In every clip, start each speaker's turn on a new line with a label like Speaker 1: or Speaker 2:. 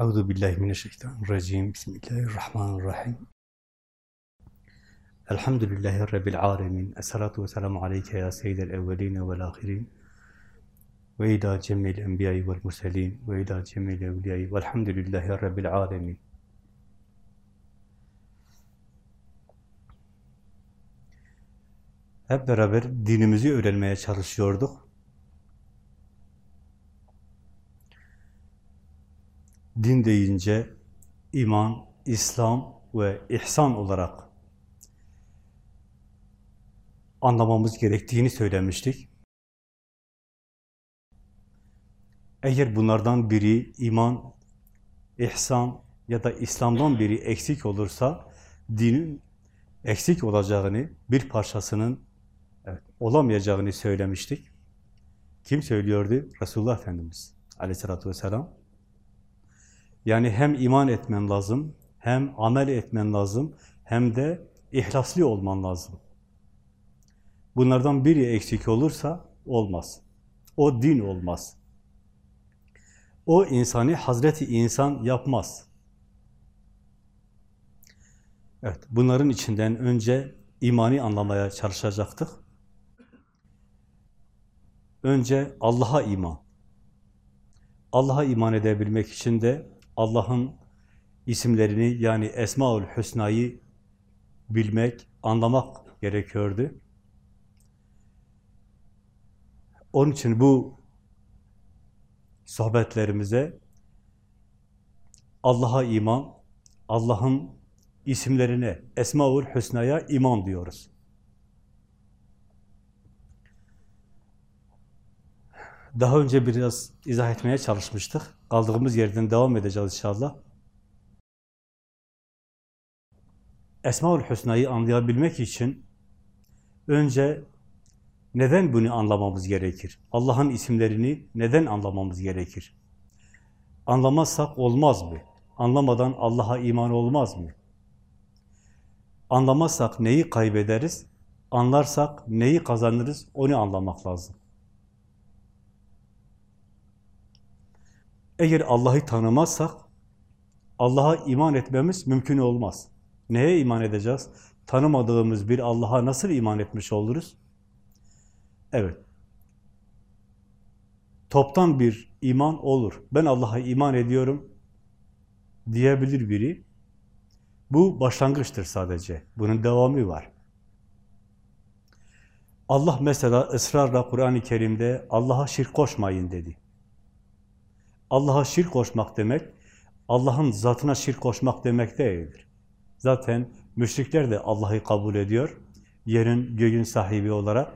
Speaker 1: Euzu billahi mineşşeytanirracim. Bismillahirrahmanirrahim. Elhamdülillahi rabbil alamin. Essalatu vesselamu aleyke ya seyyidel evvelin ve'l ahirin. Ve ila cemil enbiya'i ve'l murselin ve ila cemil evliya'i ve'lhamdülillahi rabbil alamin. Hep beraber dinimizi öğrenmeye çalışıyorduk. Din deyince iman, İslam ve ihsan olarak anlamamız gerektiğini söylemiştik. Eğer bunlardan biri iman, ihsan ya da İslam'dan biri eksik olursa dinin eksik olacağını, bir parçasının evet, olamayacağını söylemiştik. Kim söylüyordu? Resulullah Efendimiz aleyhissalatü vesselam. Yani hem iman etmen lazım, hem amel etmen lazım, hem de ihlaslı olman lazım. Bunlardan biri eksik olursa olmaz. O din olmaz. O insanı Hazreti insan yapmaz. Evet, bunların içinden önce imani anlamaya çalışacaktık. Önce Allah'a iman. Allah'a iman edebilmek için de Allah'ın isimlerini yani Esmaül Hüsna'yı bilmek, anlamak gerekiyordu. Onun için bu sohbetlerimize Allah'a iman, Allah'ın isimlerine, Esmaül Hüsna'ya iman diyoruz. Daha önce biraz izah etmeye çalışmıştık. Kaldığımız yerden devam edeceğiz inşallah. Esmaül Hüsna'yı anlayabilmek için önce neden bunu anlamamız gerekir? Allah'ın isimlerini neden anlamamız gerekir? Anlamazsak olmaz mı? Anlamadan Allah'a iman olmaz mı? Anlamazsak neyi kaybederiz? Anlarsak neyi kazanırız? Onu anlamak lazım. Eğer Allah'ı tanımazsak, Allah'a iman etmemiz mümkün olmaz. Neye iman edeceğiz? Tanımadığımız bir Allah'a nasıl iman etmiş oluruz? Evet. Toptan bir iman olur. Ben Allah'a iman ediyorum diyebilir biri. Bu başlangıçtır sadece. Bunun devamı var. Allah mesela ısrarla Kur'an-ı Kerim'de Allah'a şirk koşmayın dedi. Allah'a şirk koşmak demek, Allah'ın zatına şirk koşmak demek değildir. Zaten müşrikler de Allah'ı kabul ediyor, yerin, göğün sahibi olarak.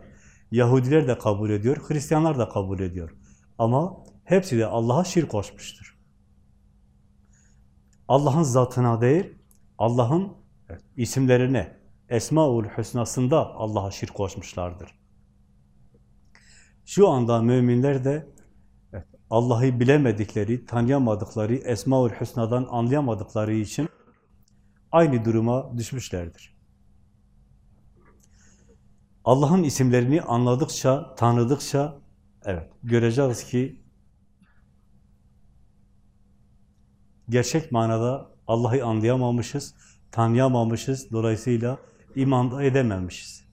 Speaker 1: Yahudiler de kabul ediyor, Hristiyanlar da kabul ediyor. Ama hepsi de Allah'a şirk koşmuştur. Allah'ın zatına değil, Allah'ın isimlerine, Esmaül Hüsna'sında Allah'a şirk koşmuşlardır. Şu anda müminler de Allah'ı bilemedikleri, tanıyamadıkları, Esmaül Hüsna'dan anlayamadıkları için aynı duruma düşmüşlerdir. Allah'ın isimlerini anladıkça, tanıdıkça, evet, göreceğiz ki gerçek manada Allah'ı anlayamamışız, tanıyamamışız, dolayısıyla iman edememişiz.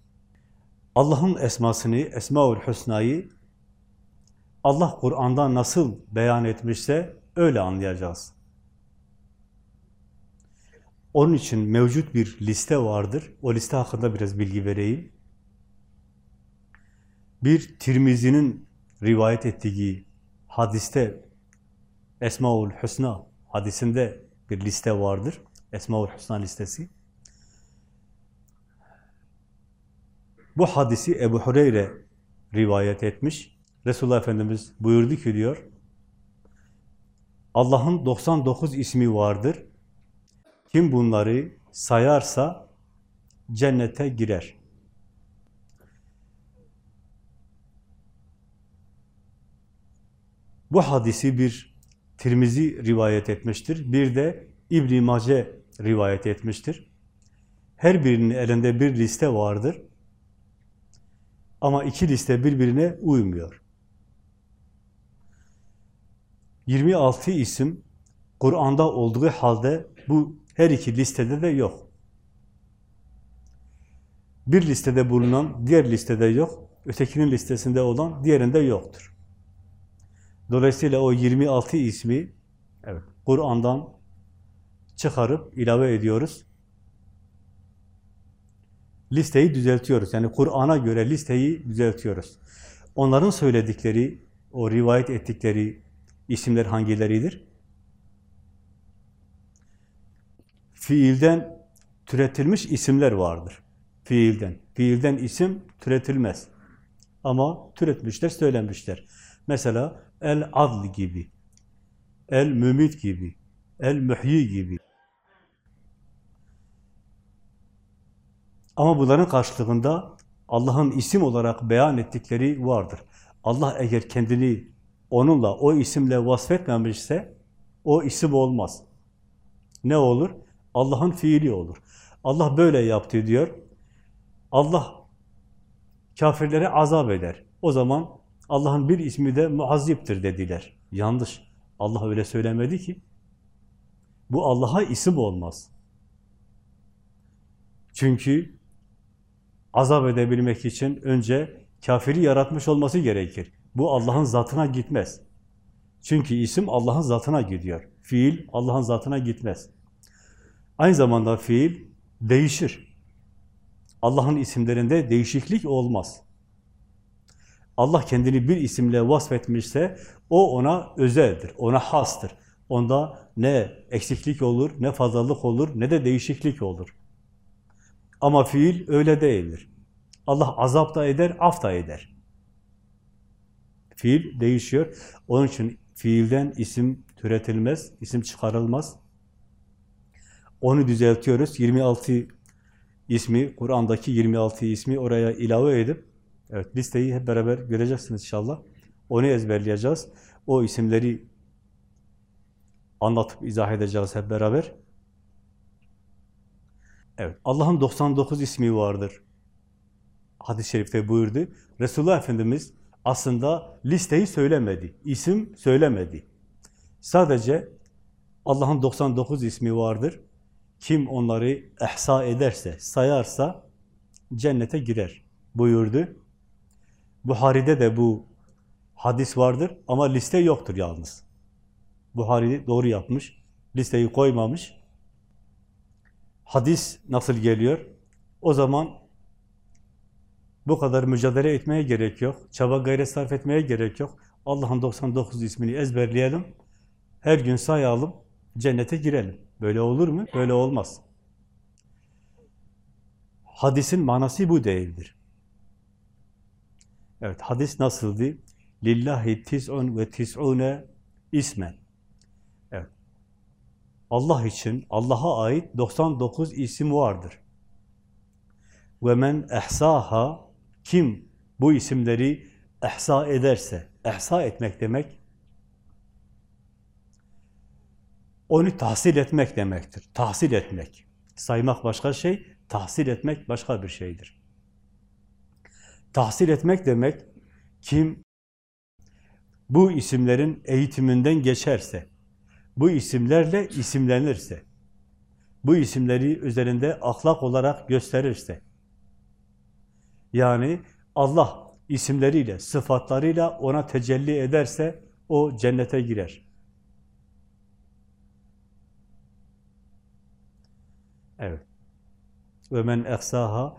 Speaker 1: Allah'ın esmasını, Esmaül Hüsna'yı Allah Kur'an'da nasıl beyan etmişse öyle anlayacağız. Onun için mevcut bir liste vardır. O liste hakkında biraz bilgi vereyim. Bir Tirmizi'nin rivayet ettiği hadiste Esmaül Hüsna hadisinde bir liste vardır. Esmaül Hüsna listesi. Bu hadisi Ebu Hureyre rivayet etmiş. Resulullah Efendimiz buyurdu ki diyor, Allah'ın 99 ismi vardır. Kim bunları sayarsa cennete girer. Bu hadisi bir Tirmizi rivayet etmiştir. Bir de İbn-i Mace rivayet etmiştir. Her birinin elinde bir liste vardır. Ama iki liste birbirine uymuyor. 26 isim Kur'an'da olduğu halde bu her iki listede de yok. Bir listede bulunan diğer listede yok, ötekinin listesinde olan diğerinde yoktur. Dolayısıyla o 26 ismi evet, Kur'an'dan çıkarıp ilave ediyoruz. Listeyi düzeltiyoruz. Yani Kur'an'a göre listeyi düzeltiyoruz. Onların söyledikleri, o rivayet ettikleri isimler hangileridir? Fiilden türetilmiş isimler vardır. Fiilden. Fiilden isim türetilmez. Ama türetmişler, söylenmişler. Mesela el-adl gibi, el-mümit gibi, el-mühyi gibi. Ama bunların karşılığında Allah'ın isim olarak beyan ettikleri vardır. Allah eğer kendini onunla, o isimle vasfetmemişse o isim olmaz. Ne olur? Allah'ın fiili olur. Allah böyle yaptı diyor. Allah kafirlere azap eder. O zaman Allah'ın bir ismi de muazziptir dediler. Yanlış. Allah öyle söylemedi ki. Bu Allah'a isim olmaz. Çünkü azap edebilmek için önce kafiri yaratmış olması gerekir. Bu Allah'ın zatına gitmez. Çünkü isim Allah'ın zatına gidiyor. Fiil Allah'ın zatına gitmez. Aynı zamanda fiil değişir. Allah'ın isimlerinde değişiklik olmaz. Allah kendini bir isimle vasfetmişse o ona özeldir, ona hastır. Onda ne eksiklik olur, ne fazlalık olur, ne de değişiklik olur. Ama fiil öyle değildir. Allah azap da eder, af da eder. Fiil değişiyor. Onun için fiilden isim türetilmez, isim çıkarılmaz. Onu düzeltiyoruz. 26 ismi, Kur'an'daki 26 ismi oraya ilave edip, evet listeyi hep beraber göreceksiniz inşallah. Onu ezberleyeceğiz. O isimleri anlatıp izah edeceğiz hep beraber. Evet, Allah'ın 99 ismi vardır. Hadis-i şerifte buyurdu. Resulullah Efendimiz aslında listeyi söylemedi, isim söylemedi. Sadece Allah'ın 99 ismi vardır. Kim onları ehsa ederse, sayarsa cennete girer buyurdu. Buhari'de de bu hadis vardır ama liste yoktur yalnız. Buhari doğru yapmış, listeyi koymamış. Hadis nasıl geliyor? O zaman bu kadar mücadele etmeye gerek yok. Çaba gayret sarf etmeye gerek yok. Allah'ın 99 ismini ezberleyelim. Her gün sayalım, cennete girelim. Böyle olur mu? Böyle olmaz. Hadisin manası bu değildir. Evet, hadis nasıldı? Lillahi tis'un ve tis'une ismen. Evet. Allah için, Allah'a ait 99 isim vardır. Ve men ehsaha kim bu isimleri ehsa ederse, ehsa etmek demek, onu tahsil etmek demektir. Tahsil etmek. Saymak başka şey, tahsil etmek başka bir şeydir. Tahsil etmek demek, kim bu isimlerin eğitiminden geçerse, bu isimlerle isimlenirse, bu isimleri üzerinde ahlak olarak gösterirse, yani Allah isimleriyle, sıfatlarıyla ona tecelli ederse o cennete girer. Evet. Ve men ehsaha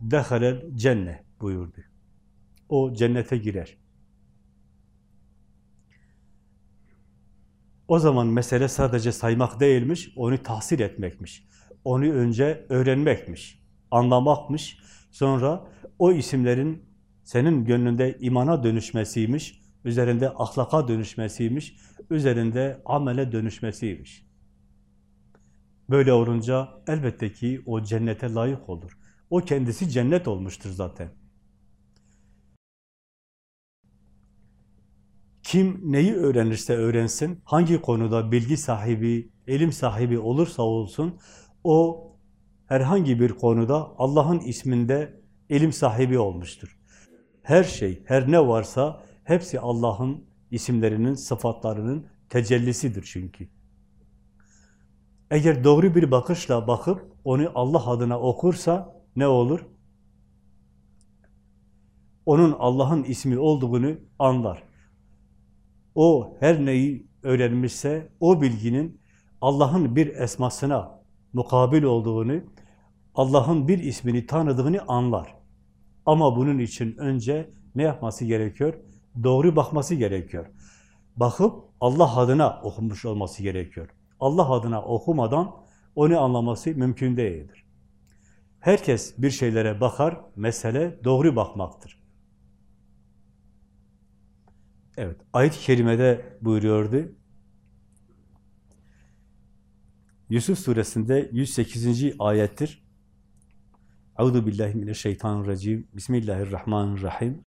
Speaker 1: dehalel cenne buyurdu. O cennete girer. O zaman mesele sadece saymak değilmiş, onu tahsil etmekmiş. Onu önce öğrenmekmiş anlamakmış. Sonra o isimlerin senin gönlünde imana dönüşmesiymiş, üzerinde ahlaka dönüşmesiymiş, üzerinde amele dönüşmesiymiş. Böyle olunca elbette ki o cennete layık olur. O kendisi cennet olmuştur zaten. Kim neyi öğrenirse öğrensin, hangi konuda bilgi sahibi, elim sahibi olursa olsun, o herhangi bir konuda Allah'ın isminde ilim sahibi olmuştur. Her şey, her ne varsa hepsi Allah'ın isimlerinin, sıfatlarının tecellisidir çünkü. Eğer doğru bir bakışla bakıp onu Allah adına okursa ne olur? Onun Allah'ın ismi olduğunu anlar. O her neyi öğrenmişse o bilginin Allah'ın bir esmasına mukabil olduğunu, Allah'ın bir ismini tanıdığını anlar. Ama bunun için önce ne yapması gerekiyor? Doğru bakması gerekiyor. Bakıp Allah adına okumuş olması gerekiyor. Allah adına okumadan onu anlaması mümkün değildir. Herkes bir şeylere bakar, mesele doğru bakmaktır. Evet, ayet-i kerimede buyuruyordu. Yusuf suresinde 108. ayettir. Euzu billahi mineşşeytanirracim. Bismillahirrahmanirrahim.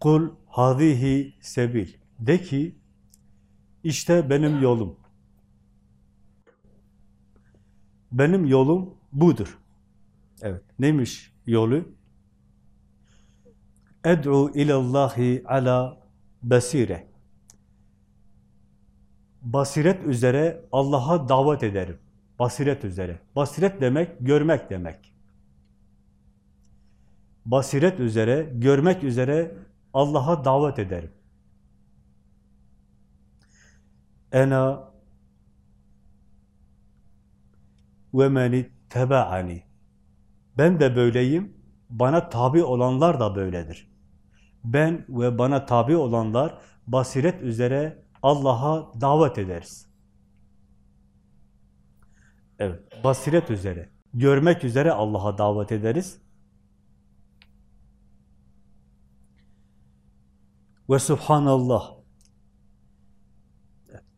Speaker 1: Kul hadihi sebil. De ki işte benim yolum. Benim yolum budur. Evet. Neymiş yolu? Ed'u ilallahi ala basire. Basiret üzere Allah'a davet ederim. Basiret üzere. Basiret demek, görmek demek. Basiret üzere, görmek üzere Allah'a davet ederim. Ena ve meni tebaani. Ben de böyleyim, bana tabi olanlar da böyledir. Ben ve bana tabi olanlar basiret üzere Allah'a davet ederiz. Evet, basiret üzere, görmek üzere Allah'a davet ederiz. Ve subhanallah.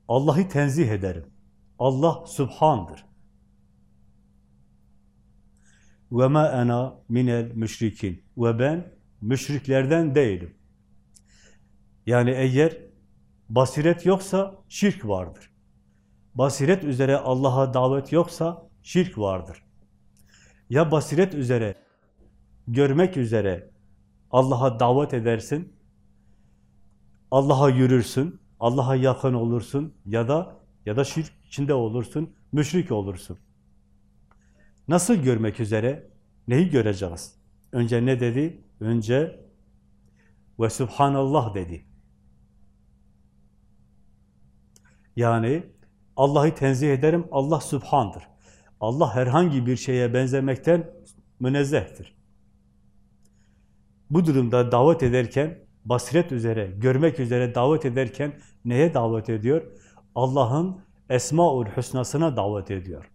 Speaker 1: Allah'ı tenzih ederim. Allah subhandır. Ve ma ana minel müşrikin. Ve ben müşriklerden değilim. Yani eğer basiret yoksa şirk vardır. Basiret üzere Allah'a davet yoksa şirk vardır. Ya basiret üzere, görmek üzere Allah'a davet edersin, Allah'a yürürsün, Allah'a yakın olursun ya da ya da şirk içinde olursun, müşrik olursun. Nasıl görmek üzere? Neyi göreceğiz? Önce ne dedi? Önce ve subhanallah dedi. Yani Allah'ı tenzih ederim, Allah subhandır. Allah herhangi bir şeye benzemekten münezzehtir. Bu durumda davet ederken, basiret üzere, görmek üzere davet ederken neye davet ediyor? Allah'ın Esmaül Hüsna'sına davet ediyor.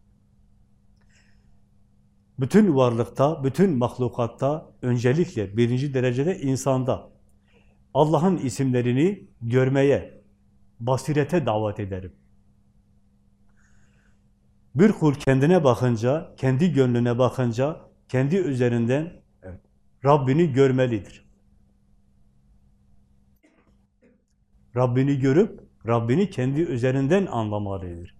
Speaker 1: Bütün varlıkta, bütün mahlukatta, öncelikle birinci derecede insanda Allah'ın isimlerini görmeye, basirete davet ederim. Bir kul kendine bakınca, kendi gönlüne bakınca, kendi üzerinden evet, Rabbini görmelidir. Rabbini görüp, Rabbini kendi üzerinden anlamalıdır.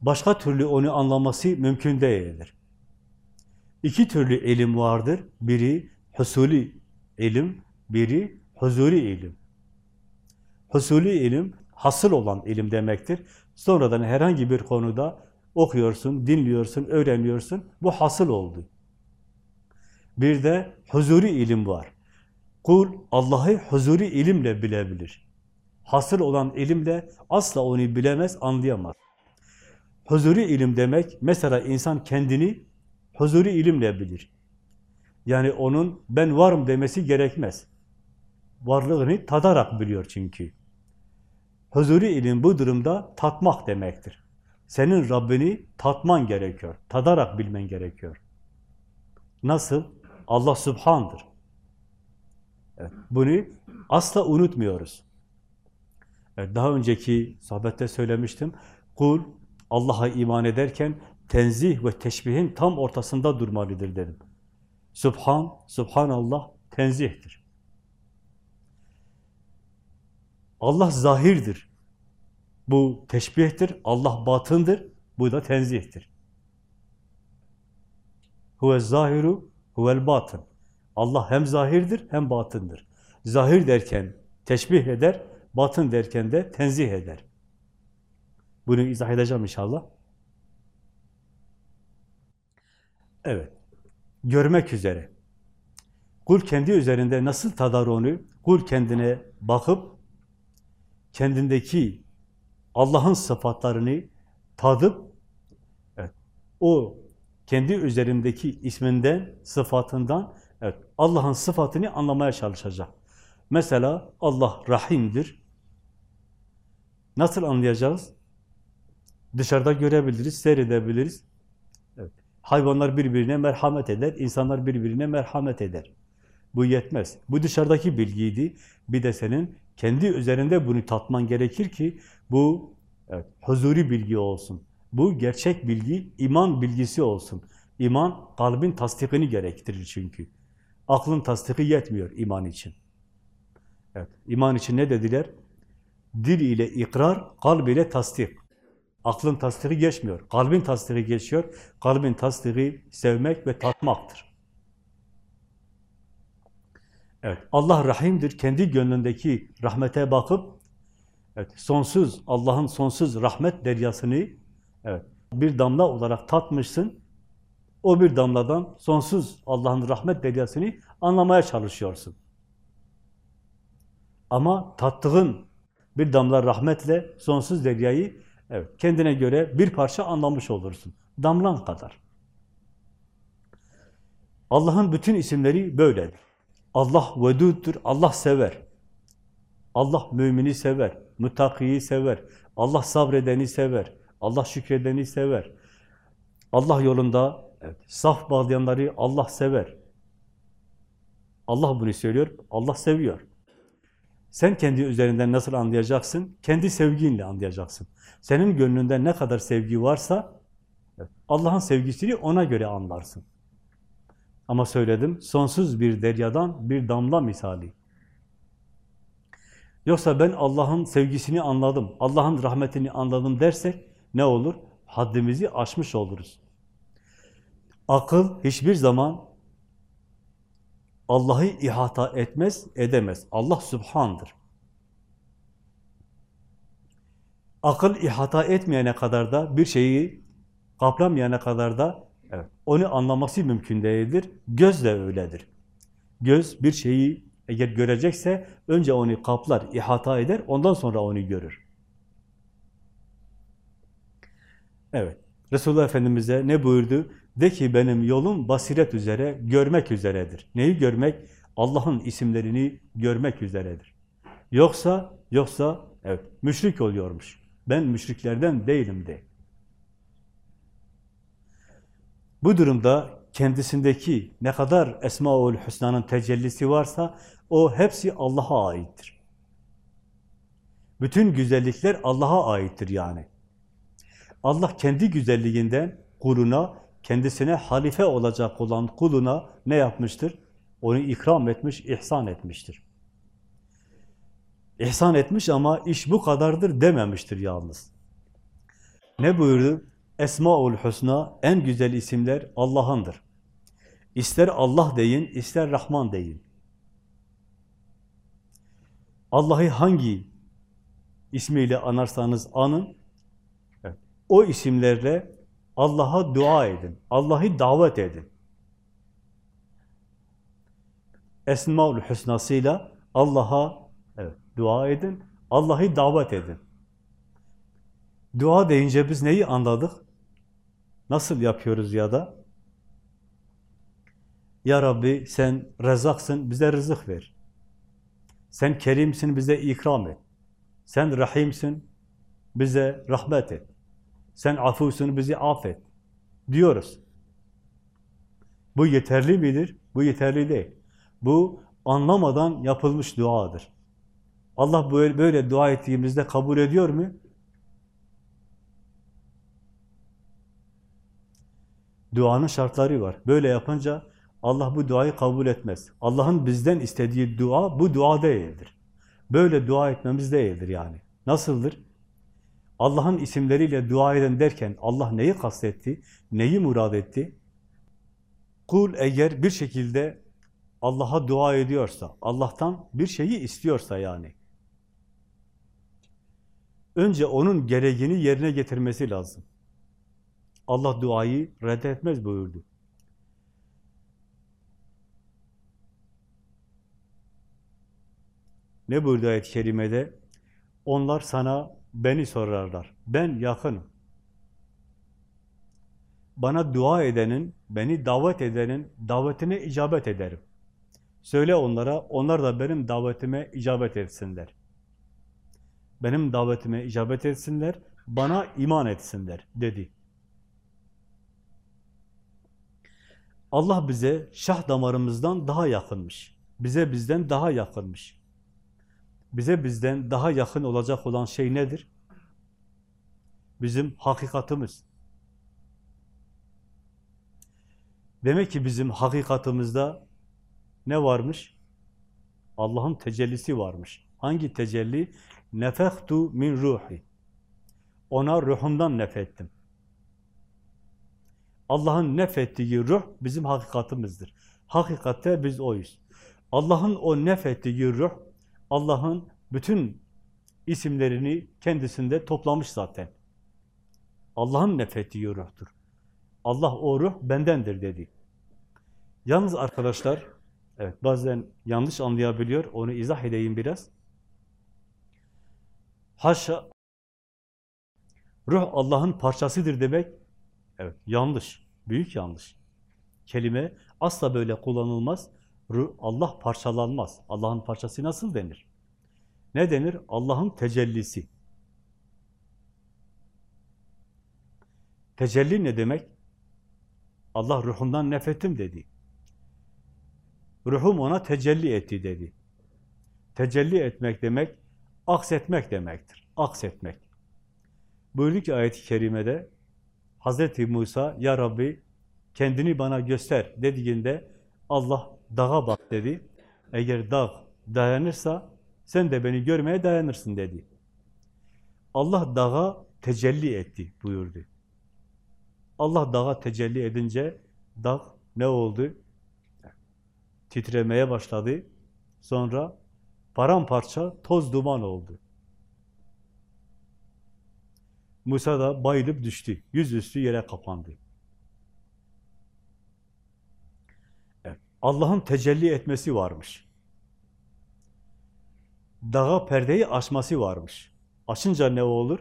Speaker 1: Başka türlü onu anlaması mümkün değildir. İki türlü ilim vardır. Biri husuli ilim, biri huzuri ilim. Husuli ilim, hasıl olan ilim demektir. Sonradan herhangi bir konuda okuyorsun, dinliyorsun, öğreniyorsun. Bu hasıl oldu. Bir de huzuri ilim var. Kul Allah'ı huzuri ilimle bilebilir. Hasıl olan ilimle asla onu bilemez, anlayamaz. Huzuri ilim demek, mesela insan kendini huzuri ilimle bilir. Yani onun ben varım demesi gerekmez. Varlığını tadarak biliyor çünkü. Huzuri ilim bu durumda tatmak demektir. Senin Rabbini tatman gerekiyor. Tadarak bilmen gerekiyor. Nasıl? Allah Subhan'dır. Evet, bunu asla unutmuyoruz. Evet, daha önceki sohbette söylemiştim. Kul Allah'a iman ederken tenzih ve teşbihin tam ortasında durmalıdır dedim. Subhan, Subhanallah tenzihtir. Allah zahirdir. Bu teşbihtir. Allah batındır. Bu da tenzihtir. Huve zahiru huvel batın. Allah hem zahirdir hem batındır. Zahir derken teşbih eder, batın derken de tenzih eder. Bunu izah edeceğim inşallah. Evet. Görmek üzere. Kul kendi üzerinde nasıl tadar onu? Kul kendine bakıp kendindeki Allah'ın sıfatlarını tadıp evet, o kendi üzerindeki isminden, sıfatından evet, Allah'ın sıfatını anlamaya çalışacak. Mesela Allah Rahim'dir. Nasıl anlayacağız? Dışarıda görebiliriz, seyredebiliriz. Evet. Hayvanlar birbirine merhamet eder, insanlar birbirine merhamet eder. Bu yetmez. Bu dışarıdaki bilgiydi. Bir de senin kendi üzerinde bunu tatman gerekir ki bu evet, huzuri bilgi olsun. Bu gerçek bilgi, iman bilgisi olsun. İman, kalbin tasdikini gerektirir çünkü. Aklın tasdiki yetmiyor iman için. Evet, iman için ne dediler? Dil ile ikrar, kalb ile tasdik. Aklın tasdiki geçmiyor, kalbin tasdiki geçiyor. Kalbin tasdiki sevmek ve tatmaktır. Evet, Allah rahimdir. Kendi gönlündeki rahmete bakıp evet, sonsuz, Allah'ın sonsuz rahmet deryasını evet, bir damla olarak tatmışsın. O bir damladan sonsuz Allah'ın rahmet deryasını anlamaya çalışıyorsun. Ama tattığın bir damla rahmetle sonsuz deryayı evet, kendine göre bir parça anlamış olursun. Damlan kadar. Allah'ın bütün isimleri böyledir. Allah veduddur, Allah sever. Allah mümini sever, mütakiyi sever. Allah sabredeni sever, Allah şükredeni sever. Allah yolunda evet, saf bağlayanları Allah sever. Allah bunu söylüyor, Allah seviyor. Sen kendi üzerinden nasıl anlayacaksın? Kendi sevginle anlayacaksın. Senin gönlünde ne kadar sevgi varsa Allah'ın sevgisini ona göre anlarsın. Ama söyledim, sonsuz bir deryadan bir damla misali. Yoksa ben Allah'ın sevgisini anladım, Allah'ın rahmetini anladım dersek ne olur? Haddimizi aşmış oluruz. Akıl hiçbir zaman Allah'ı ihata etmez, edemez. Allah Sübhan'dır. Akıl ihata etmeyene kadar da bir şeyi kaplamayana kadar da evet, onu anlaması mümkün değildir. Göz de öyledir. Göz bir şeyi eğer görecekse önce onu kaplar, ihata eder, ondan sonra onu görür. Evet, Resulullah Efendimiz'e ne buyurdu? De ki benim yolum basiret üzere, görmek üzeredir. Neyi görmek? Allah'ın isimlerini görmek üzeredir. Yoksa, yoksa evet müşrik oluyormuş. Ben müşriklerden değilim de. Bu durumda kendisindeki ne kadar Esmaül Hüsna'nın tecellisi varsa o hepsi Allah'a aittir. Bütün güzellikler Allah'a aittir yani. Allah kendi güzelliğinden kuluna, kendisine halife olacak olan kuluna ne yapmıştır? Onu ikram etmiş, ihsan etmiştir. İhsan etmiş ama iş bu kadardır dememiştir yalnız. Ne buyurdu? Esmaül Hüsna, en güzel isimler Allah'ındır. İster Allah deyin, ister Rahman deyin. Allah'ı hangi ismiyle anarsanız anın, o isimlerle Allah'a dua edin, Allah'ı davet edin. Esmaül Hüsna'sıyla Allah'a evet, dua edin, Allah'ı davet edin. Dua deyince biz neyi anladık? Nasıl yapıyoruz ya da? Ya Rabbi sen rezaksın, bize rızık ver. Sen kerimsin, bize ikram et. Sen rahimsin, bize rahmet et. Sen afusun, bizi affet. Diyoruz. Bu yeterli midir? Bu yeterli değil. Bu anlamadan yapılmış duadır. Allah böyle, böyle dua ettiğimizde kabul ediyor mu? Duanın şartları var. Böyle yapınca Allah bu duayı kabul etmez. Allah'ın bizden istediği dua bu dua değildir. Böyle dua etmemiz değildir yani. Nasıldır? Allah'ın isimleriyle dua eden derken Allah neyi kastetti? Neyi murad etti? Kul eğer bir şekilde Allah'a dua ediyorsa, Allah'tan bir şeyi istiyorsa yani, önce onun gereğini yerine getirmesi lazım. Allah duayı reddetmez buyurdu. Ne buyurdu ayet-i kerimede? Onlar sana beni sorarlar. Ben yakınım. Bana dua edenin, beni davet edenin davetine icabet ederim. Söyle onlara, onlar da benim davetime icabet etsinler. Benim davetime icabet etsinler, bana iman etsinler dedi. Allah bize şah damarımızdan daha yakınmış. Bize bizden daha yakınmış. Bize bizden daha yakın olacak olan şey nedir? Bizim hakikatimiz. Demek ki bizim hakikatimizde ne varmış? Allah'ın tecellisi varmış. Hangi tecelli? Nefektu min ruhi. Ona ruhumdan nefettim. Allah'ın nefettiği ruh bizim hakikatimizdir. Hakikatte biz oyuz. Allah'ın o nefettiği ruh, Allah'ın bütün isimlerini kendisinde toplamış zaten. Allah'ın nefettiği ruhtur. Allah o ruh bendendir dedi. Yalnız arkadaşlar, evet bazen yanlış anlayabiliyor, onu izah edeyim biraz. Haşa, ruh Allah'ın parçasıdır demek, evet yanlış, büyük yanlış. Kelime asla böyle kullanılmaz. Allah parçalanmaz. Allah'ın parçası nasıl denir? Ne denir? Allah'ın tecellisi. Tecelli ne demek? Allah ruhundan nefettim dedi. Ruhum ona tecelli etti dedi. Tecelli etmek demek, aksetmek demektir. Aksetmek. Buyurdu ki ayet-i kerimede, Hazreti Musa, Ya Rabbi kendini bana göster dediğinde Allah dağa bak dedi. Eğer dağ dayanırsa sen de beni görmeye dayanırsın dedi. Allah dağa tecelli etti buyurdu. Allah dağa tecelli edince dağ ne oldu? Titremeye başladı. Sonra paramparça toz duman oldu. Musa da bayılıp düştü. Yüzüstü yere kapandı. Evet. Allah'ın tecelli etmesi varmış. Dağa perdeyi açması varmış. Açınca ne olur?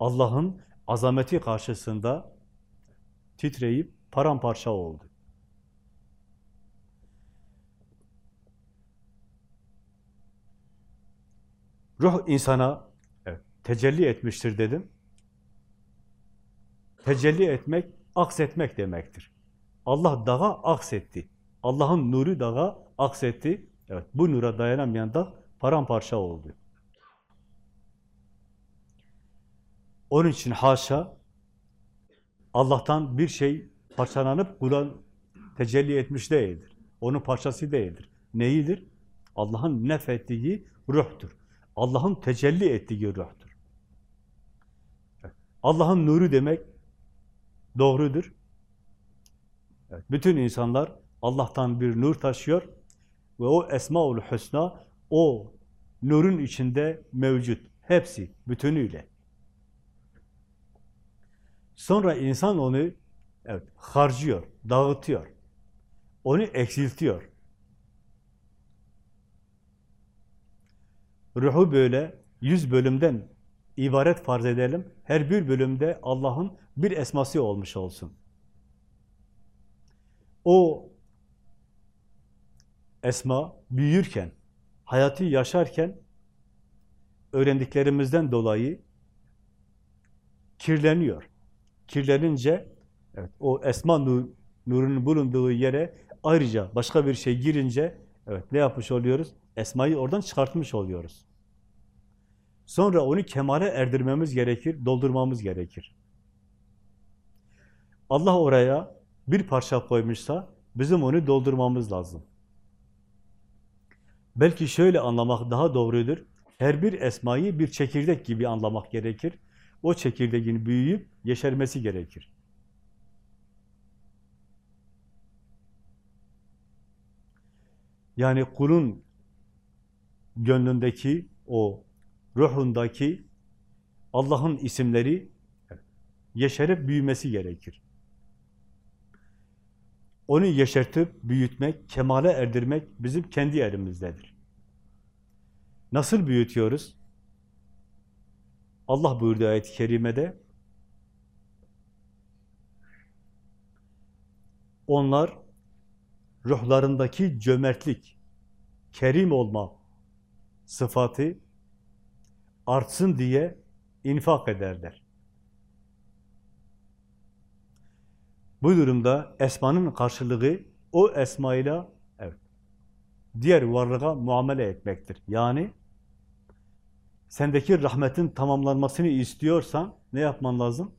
Speaker 1: Allah'ın azameti karşısında titreyip paramparça oldu. Ruh insana tecelli etmiştir dedim. Tecelli etmek, aksetmek demektir. Allah dağa aksetti. Allah'ın nuru dağa aksetti. Evet, bu nura dayanamayan dağ paramparça oldu. Onun için haşa Allah'tan bir şey parçalanıp Kur'an tecelli etmiş değildir. Onun parçası değildir. Neyidir? Allah'ın nefettiği ruhtur. Allah'ın tecelli ettiği ruhtur. Allah'ın nuru demek doğrudur. Evet, bütün insanlar Allah'tan bir nur taşıyor ve o Esmaül Hüsna o nurun içinde mevcut. Hepsi bütünüyle. Sonra insan onu evet, harcıyor, dağıtıyor. Onu eksiltiyor. Ruhu böyle yüz bölümden ibaret farz edelim. Her bir bölümde Allah'ın bir esması olmuş olsun. O esma büyürken, hayatı yaşarken öğrendiklerimizden dolayı kirleniyor. Kirlenince evet, o esma nur, nurunun bulunduğu yere ayrıca başka bir şey girince evet ne yapmış oluyoruz? Esmayı oradan çıkartmış oluyoruz. Sonra onu kemale erdirmemiz gerekir, doldurmamız gerekir. Allah oraya bir parça koymuşsa bizim onu doldurmamız lazım. Belki şöyle anlamak daha doğrudur. Her bir esmayı bir çekirdek gibi anlamak gerekir. O çekirdeğin büyüyüp yeşermesi gerekir. Yani kulun gönlündeki o ruhundaki Allah'ın isimleri yeşerip büyümesi gerekir. Onu yeşertip büyütmek, kemale erdirmek bizim kendi elimizdedir. Nasıl büyütüyoruz? Allah buyurdu ayet-i kerimede, onlar ruhlarındaki cömertlik, kerim olma sıfatı artsın diye infak ederler. Bu durumda esmanın karşılığı o esmayla evet, diğer varlığa muamele etmektir. Yani sendeki rahmetin tamamlanmasını istiyorsan ne yapman lazım?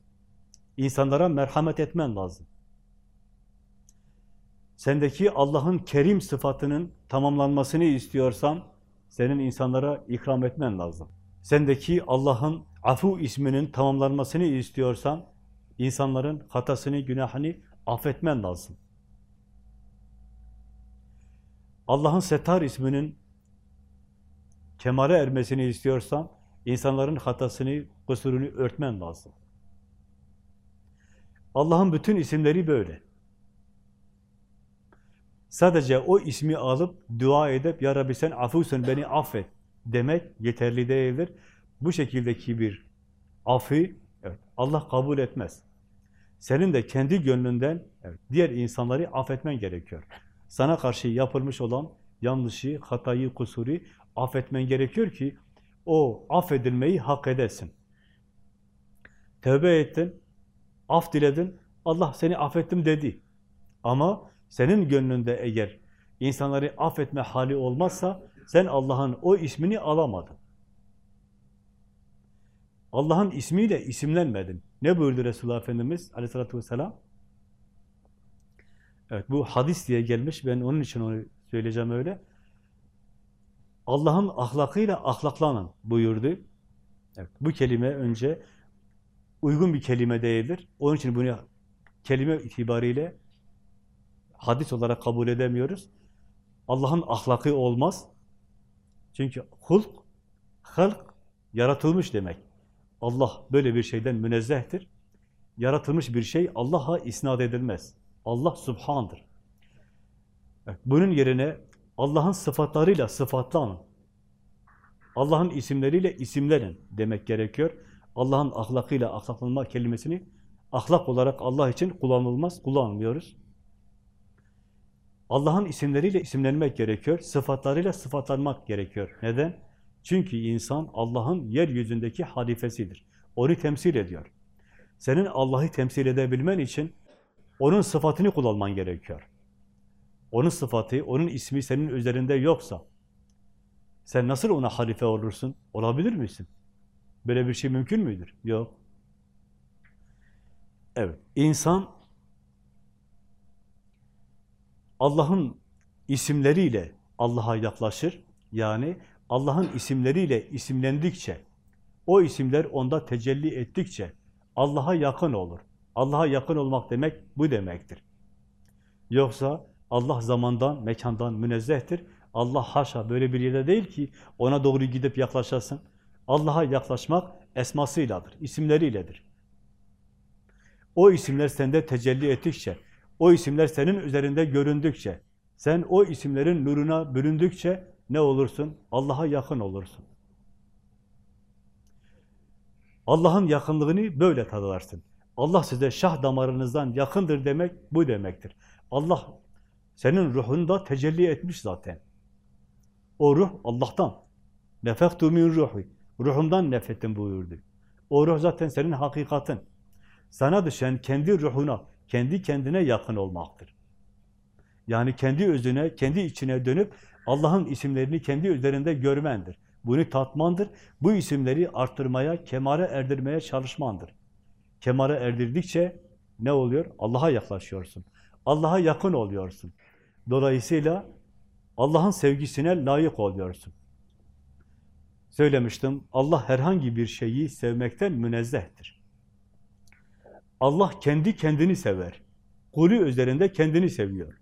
Speaker 1: İnsanlara merhamet etmen lazım. Sendeki Allah'ın kerim sıfatının tamamlanmasını istiyorsan senin insanlara ikram etmen lazım. Sendeki Allah'ın afu isminin tamamlanmasını istiyorsan insanların hatasını, günahını affetmen lazım. Allah'ın Setar isminin kemale ermesini istiyorsan insanların hatasını, kusurunu örtmen lazım. Allah'ın bütün isimleri böyle. Sadece o ismi alıp dua edip Ya Rabbi sen afusun beni affet demek yeterli değildir. Bu şekildeki bir affi evet, Allah kabul etmez. Senin de kendi gönlünden evet, diğer insanları affetmen gerekiyor. Sana karşı yapılmış olan yanlışı, hatayı, kusuru affetmen gerekiyor ki o affedilmeyi hak edesin. Tövbe ettin, af diledin, Allah seni affettim dedi. Ama senin gönlünde eğer insanları affetme hali olmazsa sen Allah'ın o ismini alamadın. Allah'ın ismiyle isimlenmedin. Ne buyurdu Resulullah Efendimiz aleyhissalatü vesselam? Evet bu hadis diye gelmiş. Ben onun için onu söyleyeceğim öyle. Allah'ın ahlakıyla ahlaklanın buyurdu. Evet, bu kelime önce uygun bir kelime değildir. Onun için bunu kelime itibariyle hadis olarak kabul edemiyoruz. Allah'ın ahlakı olmaz. Çünkü hulk, halk yaratılmış demek. Allah böyle bir şeyden münezzehtir. Yaratılmış bir şey Allah'a isnat edilmez. Allah subhandır. Bunun yerine Allah'ın sıfatlarıyla sıfatlanın. Allah'ın isimleriyle isimlerin demek gerekiyor. Allah'ın ahlakıyla ahlaklanma kelimesini ahlak olarak Allah için kullanılmaz, kullanmıyoruz. Allah'ın isimleriyle isimlenmek gerekiyor, sıfatlarıyla sıfatlanmak gerekiyor. Neden? Çünkü insan Allah'ın yeryüzündeki halifesidir. Onu temsil ediyor. Senin Allah'ı temsil edebilmen için onun sıfatını kullanman gerekiyor. Onun sıfatı, onun ismi senin üzerinde yoksa sen nasıl ona halife olursun? Olabilir misin? Böyle bir şey mümkün müdür? Yok. Evet, insan Allah'ın isimleriyle Allah'a yaklaşır. Yani Allah'ın isimleriyle isimlendikçe, o isimler onda tecelli ettikçe Allah'a yakın olur. Allah'a yakın olmak demek bu demektir. Yoksa Allah zamandan, mekandan münezzehtir. Allah haşa böyle bir yerde değil ki ona doğru gidip yaklaşasın. Allah'a yaklaşmak esmasıyladır, isimleriyledir. O isimler sende tecelli ettikçe, o isimler senin üzerinde göründükçe, sen o isimlerin nuruna büründükçe ne olursun? Allah'a yakın olursun. Allah'ın yakınlığını böyle tadarsın. Allah size şah damarınızdan yakındır demek bu demektir. Allah senin ruhunda tecelli etmiş zaten. O ruh Allah'tan. Nefektu min ruhi. Ruhumdan nefettim buyurdu. O ruh zaten senin hakikatin. Sana düşen kendi ruhuna, kendi kendine yakın olmaktır. Yani kendi özüne, kendi içine dönüp Allah'ın isimlerini kendi üzerinde görmendir. Bunu tatmandır. Bu isimleri arttırmaya, kemale erdirmeye çalışmandır. Kemale erdirdikçe ne oluyor? Allah'a yaklaşıyorsun. Allah'a yakın oluyorsun. Dolayısıyla Allah'ın sevgisine layık oluyorsun. Söylemiştim, Allah herhangi bir şeyi sevmekten münezzehtir. Allah kendi kendini sever. Kulü üzerinde kendini seviyor.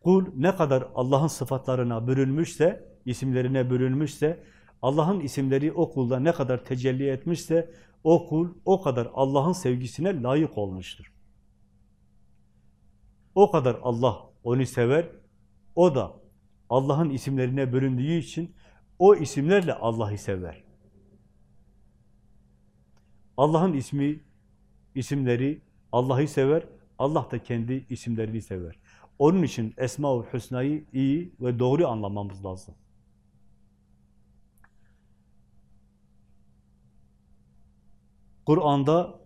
Speaker 1: Kul ne kadar Allah'ın sıfatlarına bürünmüşse, isimlerine bürünmüşse, Allah'ın isimleri o kulda ne kadar tecelli etmişse o kul o kadar Allah'ın sevgisine layık olmuştur. O kadar Allah onu sever, o da Allah'ın isimlerine bölündüğü için o isimlerle Allah'ı sever. Allah'ın ismi, isimleri Allah'ı sever, Allah da kendi isimlerini sever. Onun için Esma-ül Hüsna'yı iyi ve doğru anlamamız lazım. Kur'an'da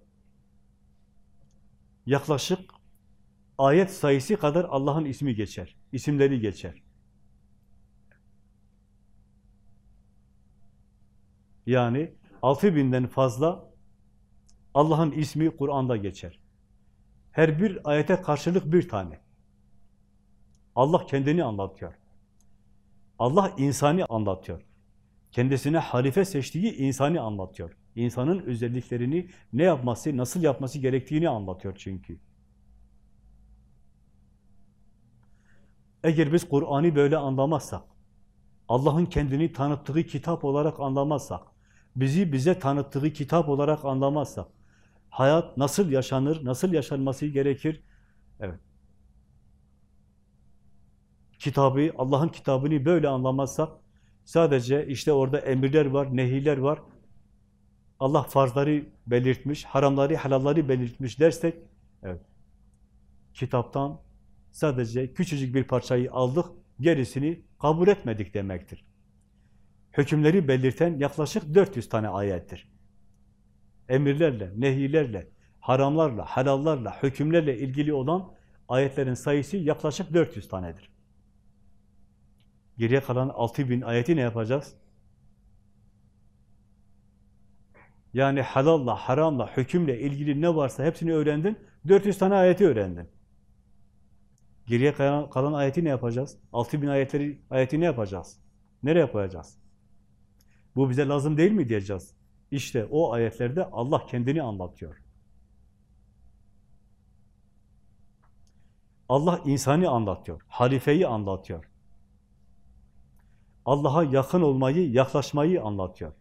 Speaker 1: yaklaşık ayet sayısı kadar Allah'ın ismi geçer, isimleri geçer. Yani 6000'den fazla Allah'ın ismi Kur'an'da geçer. Her bir ayete karşılık bir tane. Allah kendini anlatıyor. Allah insani anlatıyor. Kendisine halife seçtiği insani anlatıyor. İnsanın özelliklerini ne yapması, nasıl yapması gerektiğini anlatıyor çünkü. Eğer biz Kur'an'ı böyle anlamazsak, Allah'ın kendini tanıttığı kitap olarak anlamazsak, bizi bize tanıttığı kitap olarak anlamazsak, hayat nasıl yaşanır, nasıl yaşanması gerekir? Evet. Kitabı, Allah'ın kitabını böyle anlamazsak, sadece işte orada emirler var, nehiler var, Allah farzları belirtmiş, haramları, halalları belirtmiş dersek, evet, kitaptan sadece küçücük bir parçayı aldık, gerisini kabul etmedik demektir. Hükümleri belirten yaklaşık 400 tane ayettir. Emirlerle, nehilerle, haramlarla, halallarla, hükümlerle ilgili olan ayetlerin sayısı yaklaşık 400 tanedir. Geriye kalan 6000 ayeti ne yapacağız? Yani halalla, haramla, hükümle ilgili ne varsa hepsini öğrendin. 400 tane ayeti öğrendin. Geriye kalan, kalan ayeti ne yapacağız? 6000 ayetleri ayeti ne yapacağız? Nereye koyacağız? Bu bize lazım değil mi diyeceğiz? İşte o ayetlerde Allah kendini anlatıyor. Allah insani anlatıyor, halifeyi anlatıyor. Allah'a yakın olmayı, yaklaşmayı anlatıyor.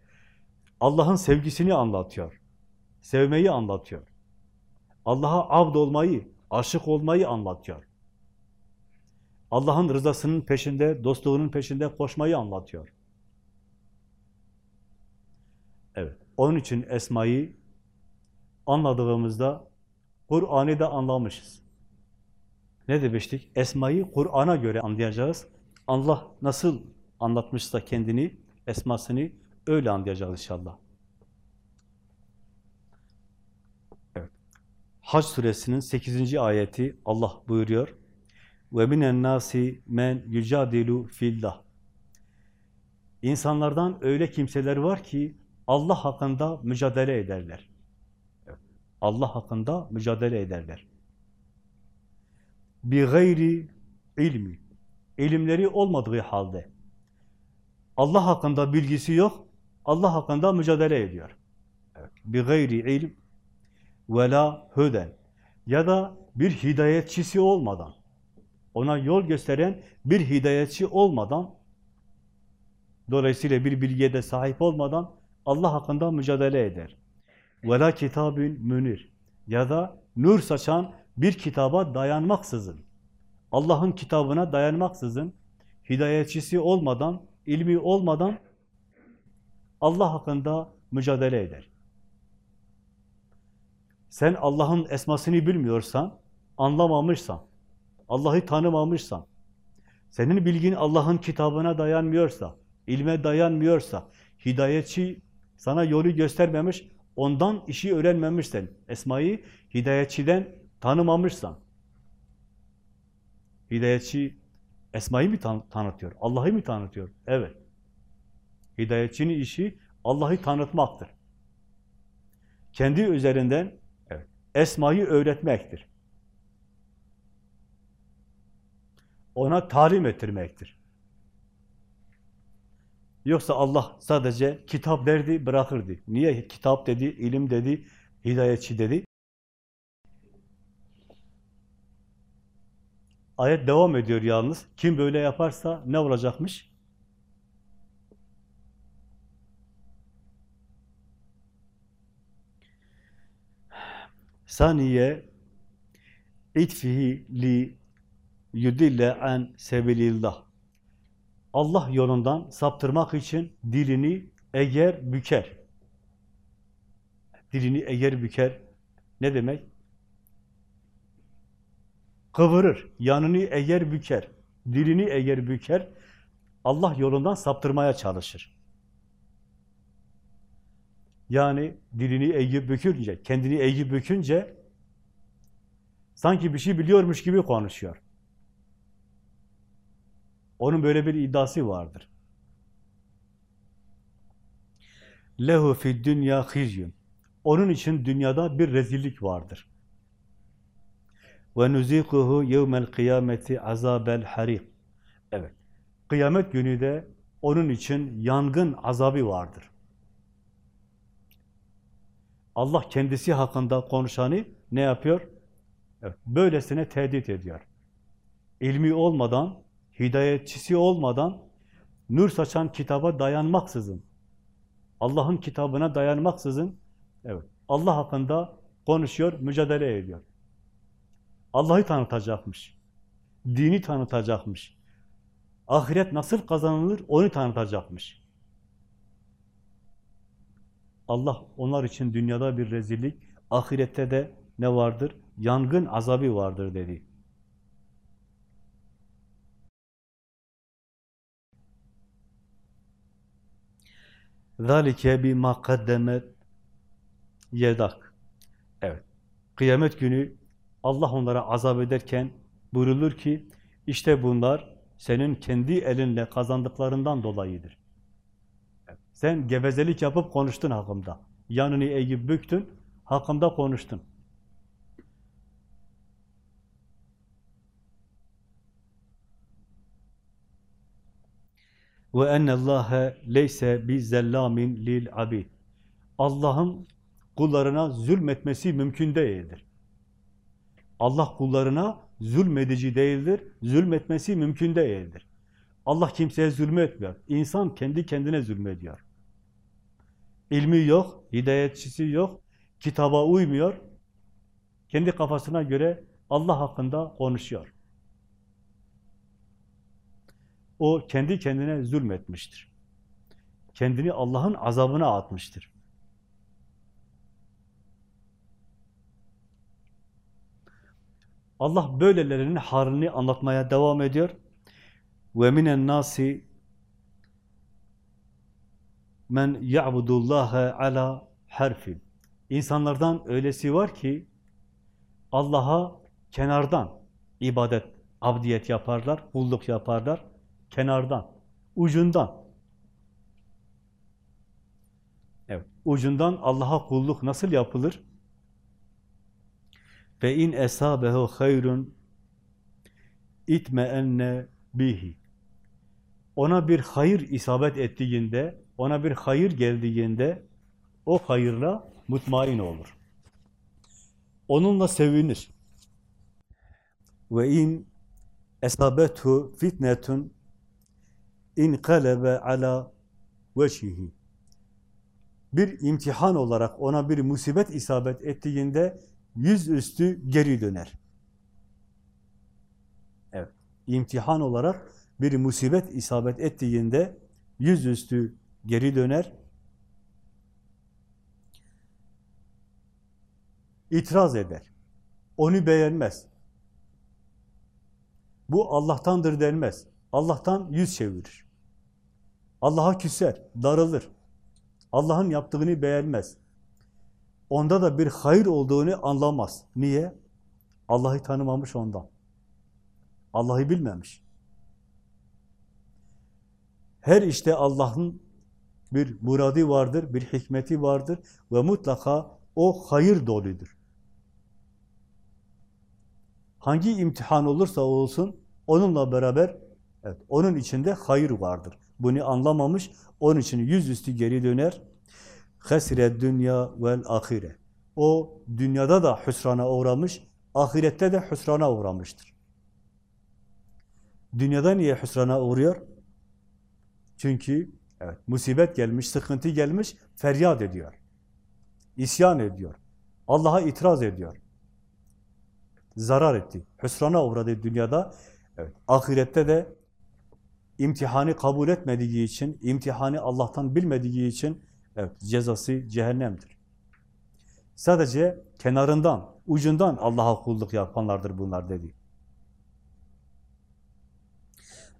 Speaker 1: Allah'ın sevgisini anlatıyor. Sevmeyi anlatıyor. Allah'a abd olmayı, aşık olmayı anlatıyor. Allah'ın rızasının peşinde, dostluğunun peşinde koşmayı anlatıyor. Evet, onun için Esma'yı anladığımızda Kur'an'ı da anlamışız. Ne demiştik? Esma'yı Kur'an'a göre anlayacağız. Allah nasıl anlatmışsa kendini, esmasını öyle anlayacağız inşallah. Evet. Hac suresinin 8. ayeti Allah buyuruyor. Ve minen nasi men yucadilu fillah. İnsanlardan öyle kimseler var ki Allah hakkında mücadele ederler. Allah hakkında mücadele ederler. Bi gayri ilmi. İlimleri olmadığı halde. Allah hakkında bilgisi yok, Allah hakkında mücadele ediyor. Bi gayri ilm ve la huden. Ya da bir hidayetçisi olmadan, ona yol gösteren bir hidayetçi olmadan, dolayısıyla bir bilgiye de sahip olmadan Allah hakkında mücadele eder. Vela kitabül münir ya da nur saçan bir kitaba dayanmaksızın, Allah'ın kitabına dayanmaksızın, hidayetçisi olmadan, ilmi olmadan Allah hakkında mücadele eder. Sen Allah'ın esmasını bilmiyorsan, anlamamışsan, Allah'ı tanımamışsan, senin bilgin Allah'ın kitabına dayanmıyorsa, ilme dayanmıyorsa, hidayetçi sana yolu göstermemiş, ondan işi öğrenmemişsen, esmayı hidayetçiden tanımamışsan, hidayetçi esmayı mı tan tanıtıyor, Allah'ı mı tanıtıyor? Evet. Hidayetçinin işi Allah'ı tanıtmaktır. Kendi üzerinden evet, esmayı öğretmektir. Ona talim ettirmektir. Yoksa Allah sadece kitap derdi, bırakırdı. Niye? Kitap dedi, ilim dedi, hidayetçi dedi. Ayet devam ediyor yalnız. Kim böyle yaparsa ne olacakmış? Saniye itfihi li yudille an sebilillah. Allah yolundan saptırmak için dilini eğer büker. Dilini eğer büker ne demek? Kıvırır, yanını eğer büker, dilini eğer büker, Allah yolundan saptırmaya çalışır. Yani dilini eğip bükünce, kendini eğip bükünce sanki bir şey biliyormuş gibi konuşuyor. Onun böyle bir iddiası vardır. Lehu fid dünya hizyun. Onun için dünyada bir rezillik vardır. Ve nuzikuhu yevmel kıyameti azabel harik. Evet. Kıyamet günü de onun için yangın azabı vardır. Allah kendisi hakkında konuşanı ne yapıyor? Evet, böylesine tehdit ediyor. İlmi olmadan, hidayetçisi olmadan, nur saçan kitaba dayanmaksızın, Allah'ın kitabına dayanmaksızın, evet, Allah hakkında konuşuyor, mücadele ediyor. Allah'ı tanıtacakmış, dini tanıtacakmış, ahiret nasıl kazanılır onu tanıtacakmış. Allah onlar için dünyada bir rezillik, ahirette de ne vardır? Yangın azabı vardır dedi. ذَٰلِكَ بِمَا قَدَّمَتْ yedak. Evet. Kıyamet günü Allah onlara azap ederken buyrulur ki işte bunlar senin kendi elinle kazandıklarından dolayıdır. Sen gevezelik yapıp konuştun hakkımda. Yanını eğip büktün, hakkımda konuştun. Ve ennallâhe leyse bi zellamin lil abid. Allah'ın kullarına zulmetmesi mümkün değildir. Allah kullarına zulmedici değildir, zulmetmesi mümkün değildir. Allah kimseye zulmetmiyor. İnsan kendi kendine zulmediyor. İlmi yok, hidayetçisi yok, kitaba uymuyor. Kendi kafasına göre Allah hakkında konuşuyor. O kendi kendine zulmetmiştir. Kendini Allah'ın azabına atmıştır. Allah böylelerinin halini anlatmaya devam ediyor. Ve minen nasi men ya'budullaha ala harfin. İnsanlardan öylesi var ki Allah'a kenardan ibadet, abdiyet yaparlar, kulluk yaparlar. Kenardan, ucundan. Evet, ucundan Allah'a kulluk nasıl yapılır? Ve in esabehu hayrun itme enne bihi. Ona bir hayır isabet ettiğinde, ona bir hayır geldiğinde o hayırla mutmain olur. Onunla sevinir. Ve in esabethu fitnetun in kalebe ala veçhihi. Bir imtihan olarak ona bir musibet isabet ettiğinde yüzüstü geri döner. Evet, imtihan olarak bir musibet isabet ettiğinde yüzüstü geri döner. İtiraz eder. Onu beğenmez. Bu Allah'tandır denmez. Allah'tan yüz çevirir. Allah'a küser, darılır. Allah'ın yaptığını beğenmez. Onda da bir hayır olduğunu anlamaz. Niye? Allah'ı tanımamış ondan. Allah'ı bilmemiş. Her işte Allah'ın bir muradı vardır, bir hikmeti vardır ve mutlaka o hayır doludur. Hangi imtihan olursa olsun onunla beraber evet, onun içinde hayır vardır. Bunu anlamamış, onun için yüzüstü geri döner. Hasire dünya vel ahire. O dünyada da hüsrana uğramış, ahirette de hüsrana uğramıştır. Dünyada niye hüsrana uğruyor? Çünkü evet, musibet gelmiş, sıkıntı gelmiş, feryat ediyor. İsyan ediyor. Allah'a itiraz ediyor. Zarar etti. Hüsrana uğradı dünyada. Evet. Ahirette de imtihanı kabul etmediği için, imtihanı Allah'tan bilmediği için evet, cezası cehennemdir. Sadece kenarından, ucundan Allah'a kulluk yapanlardır bunlar dedi.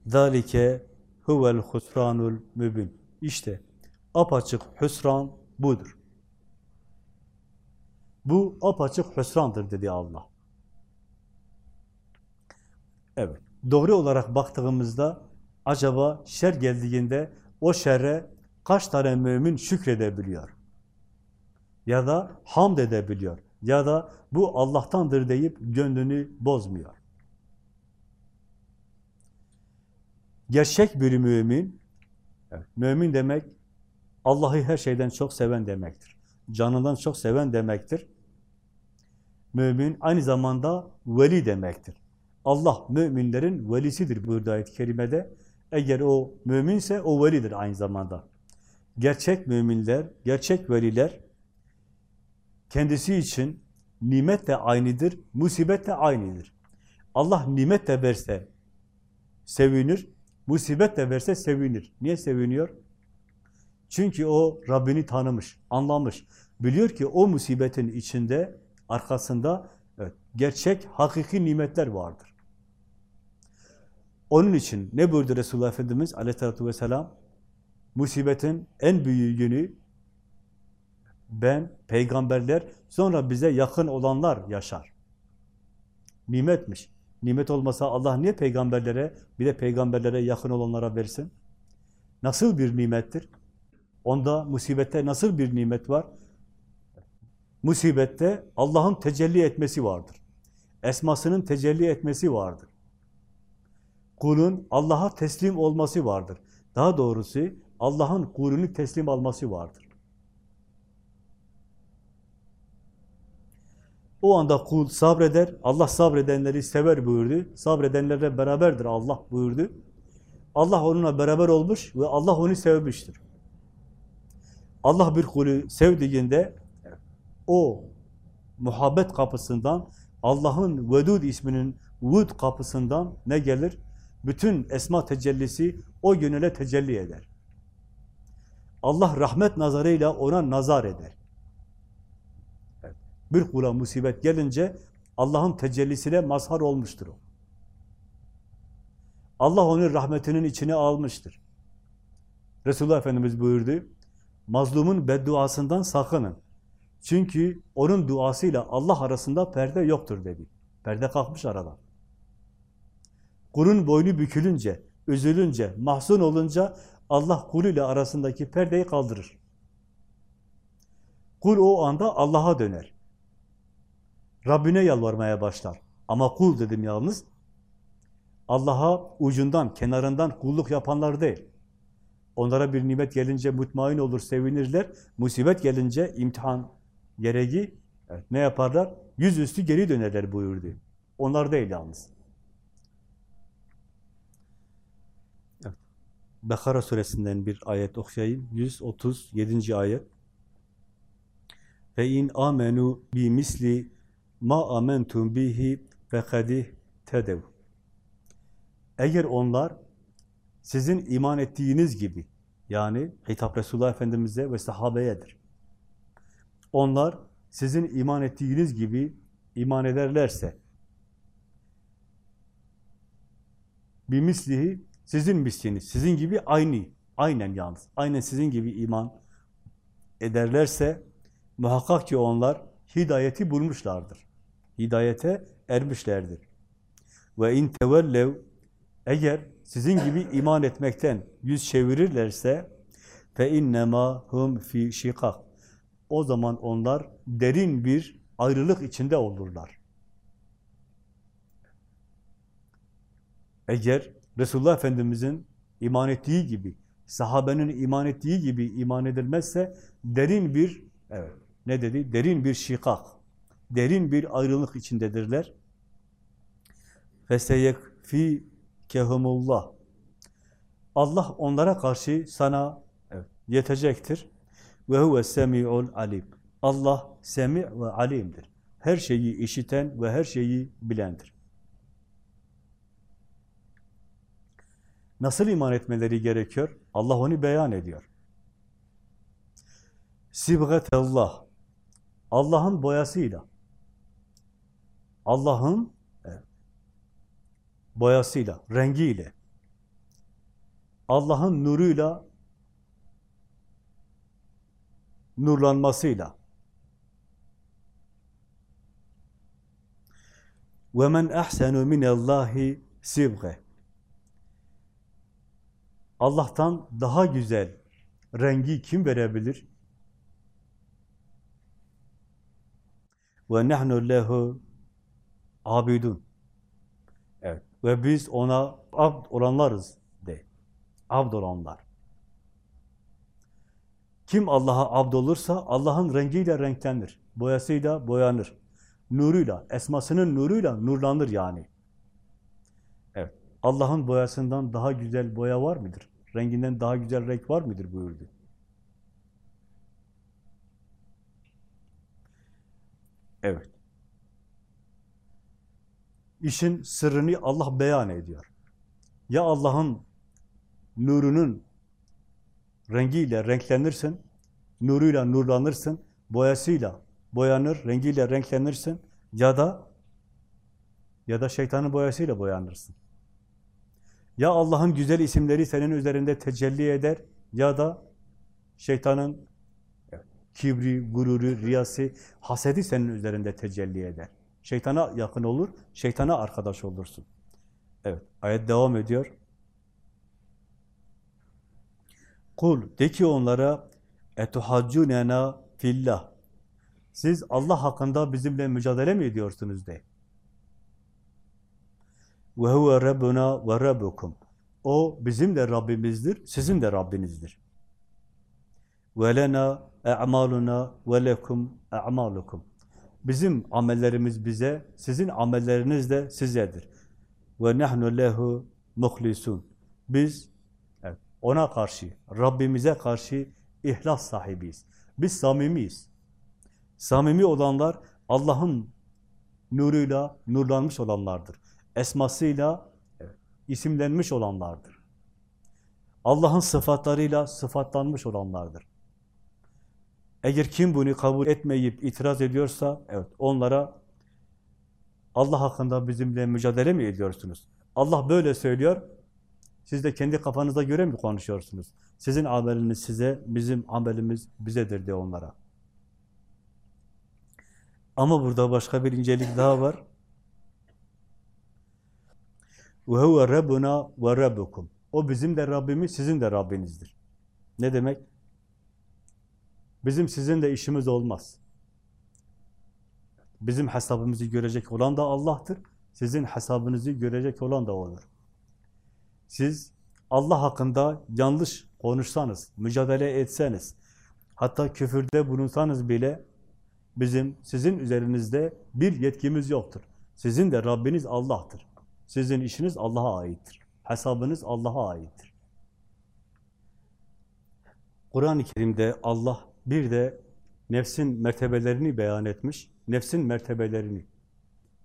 Speaker 1: ذَٰلِكَ huvel husranul mübin. İşte apaçık hüsran budur. Bu apaçık hüsrandır dedi Allah. Evet. Doğru olarak baktığımızda acaba şer geldiğinde o şerre kaç tane mümin şükredebiliyor? Ya da hamd edebiliyor? Ya da bu Allah'tandır deyip gönlünü bozmuyor? Gerçek bir mümin, mümin demek Allah'ı her şeyden çok seven demektir. Canından çok seven demektir. Mümin aynı zamanda veli demektir. Allah müminlerin velisidir buyurdu ayet-i kerimede. Eğer o müminse o velidir aynı zamanda. Gerçek müminler, gerçek veliler kendisi için nimet de aynıdır, musibet de aynıdır. Allah nimet de verse sevinir, musibet de verse sevinir. Niye seviniyor? Çünkü o Rabbini tanımış, anlamış. Biliyor ki o musibetin içinde, arkasında evet, gerçek, hakiki nimetler vardır. Onun için ne buyurdu Resulullah Efendimiz aleyhissalatü vesselam? Musibetin en büyüğünü ben, peygamberler, sonra bize yakın olanlar yaşar. Nimetmiş. Nimet olmasa Allah niye peygamberlere, bir de peygamberlere yakın olanlara versin? Nasıl bir nimettir? Onda musibette nasıl bir nimet var? Musibette Allah'ın tecelli etmesi vardır. Esmasının tecelli etmesi vardır. Kulun Allah'a teslim olması vardır. Daha doğrusu Allah'ın kulünü teslim alması vardır. O anda kul sabreder, Allah sabredenleri sever buyurdu. Sabredenlerle beraberdir Allah buyurdu. Allah onunla beraber olmuş ve Allah onu sevmiştir. Allah bir kulü sevdiğinde o muhabbet kapısından, Allah'ın Vedud isminin Vud kapısından ne gelir? Bütün esma tecellisi o gönüle tecelli eder. Allah rahmet nazarıyla ona nazar eder. Bir kula musibet gelince Allah'ın tecellisine mazhar olmuştur o. Allah onu rahmetinin içine almıştır. Resulullah Efendimiz buyurdu, mazlumun bedduasından sakının. Çünkü onun duasıyla Allah arasında perde yoktur dedi. Perde kalkmış aradan. Kulun boynu bükülünce, üzülünce, mahzun olunca Allah kuluyla arasındaki perdeyi kaldırır. Kul o anda Allah'a döner. Rabbine yalvarmaya başlar. Ama kul dedim yalnız, Allah'a ucundan, kenarından kulluk yapanlar değil. Onlara bir nimet gelince mutmain olur, sevinirler. Musibet gelince imtihan gereği evet, ne yaparlar? Yüzüstü geri dönerler buyurdu. Onlar değil yalnız. Bekara suresinden bir ayet okuyayım. 137. ayet. Ve in amenu bi misli ma amentum bihi fekadih tedev. Eğer onlar sizin iman ettiğiniz gibi, yani hitap Resulullah Efendimiz'e ve sahabeyedir. Onlar sizin iman ettiğiniz gibi iman ederlerse, bir mislihi sizin misliniz, sizin gibi aynı, aynen yalnız, aynen sizin gibi iman ederlerse, muhakkak ki onlar hidayeti bulmuşlardır. Hidayete ermişlerdir. Ve in tevellev eğer sizin gibi iman etmekten yüz çevirirlerse fe innema hum fi şikak. O zaman onlar derin bir ayrılık içinde olurlar. Eğer Resulullah Efendimizin iman ettiği gibi, sahabenin iman ettiği gibi iman edilmezse derin bir, evet, ne dedi? Derin bir şikak, derin bir ayrılık içindedirler. Fi kehumullah. Allah onlara karşı sana evet, yetecektir. Ve huve semi'ul alim. Allah semi ve alimdir. Her şeyi işiten ve her şeyi bilendir. Nasıl iman etmeleri gerekiyor? Allah onu beyan ediyor. Sibgatellah. Allah'ın boyasıyla. Allah'ın evet, boyasıyla, rengiyle. Allah'ın nuruyla nurlanmasıyla. وَمَنْ اَحْسَنُ مِنَ اللّٰهِ سِبْغَ Allah'tan daha güzel rengi kim verebilir? Ve nehnu lehu abidun. Evet. Ve biz ona abd olanlarız de. Abd olanlar. Kim Allah'a abd olursa Allah'ın rengiyle renklenir. Boyasıyla boyanır. Nuruyla, esmasının nuruyla nurlanır yani. Evet. Allah'ın boyasından daha güzel boya var mıdır? Renginden daha güzel renk var mıdır buyurdu. Evet. İşin sırrını Allah beyan ediyor. Ya Allah'ın nurunun rengiyle renklenirsin, nuruyla nurlanırsın, boyasıyla boyanır, rengiyle renklenirsin ya da ya da şeytanın boyasıyla boyanırsın. Ya Allah'ın güzel isimleri senin üzerinde tecelli eder ya da şeytanın kibri, gururu, riyası, hasedi senin üzerinde tecelli eder. Şeytana yakın olur, şeytana arkadaş olursun. Evet, ayet devam ediyor. Kul, de ki onlara, etuhaccunena fillah. Siz Allah hakkında bizimle mücadele mi ediyorsunuz de. Ve huve rabbuna ve rabbukum. O bizim de Rabbimizdir, sizin de Rabbinizdir. Ve lena e'maluna ve lekum e'malukum. Bizim amellerimiz bize, sizin amelleriniz de sizedir. Ve nahnu lehu muhlisun. Biz ona karşı, Rabbimize karşı ihlas sahibiyiz. Biz samimiyiz. Samimi olanlar Allah'ın nuruyla nurlanmış olanlardır. Esmasıyla isimlenmiş olanlardır. Allah'ın sıfatlarıyla sıfatlanmış olanlardır. Eğer kim bunu kabul etmeyip itiraz ediyorsa, evet onlara Allah hakkında bizimle mücadele mi ediyorsunuz? Allah böyle söylüyor, siz de kendi kafanıza göre mi konuşuyorsunuz? Sizin ameliniz size, bizim amelimiz bizedir de onlara. Ama burada başka bir incelik daha var. Ve huve rabbuna ve rabbukum. O bizim de Rabbimiz, sizin de Rabbinizdir. Ne demek? Bizim sizin de işimiz olmaz. Bizim hesabımızı görecek olan da Allah'tır. Sizin hesabınızı görecek olan da O'dur. Siz Allah hakkında yanlış konuşsanız, mücadele etseniz, hatta küfürde bulunsanız bile bizim sizin üzerinizde bir yetkimiz yoktur. Sizin de Rabbiniz Allah'tır. Sizin işiniz Allah'a aittir. Hesabınız Allah'a aittir. Kur'an-ı Kerim'de Allah bir de nefsin mertebelerini beyan etmiş. Nefsin mertebelerini.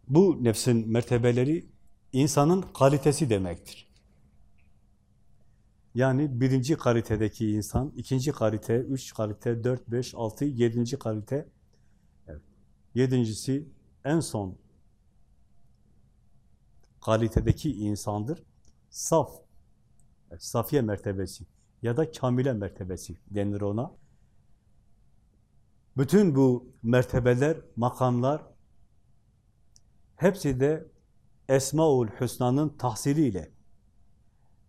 Speaker 1: Bu nefsin mertebeleri insanın kalitesi demektir. Yani birinci kalitedeki insan, ikinci kalite, üç kalite, dört, beş, altı, yedinci kalite. Evet. Yedincisi en son kalitedeki insandır. Saf, safiye mertebesi ya da kamile mertebesi denir ona. Bütün bu mertebeler, makamlar hepsi de Esmaül Hüsna'nın tahsiliyle,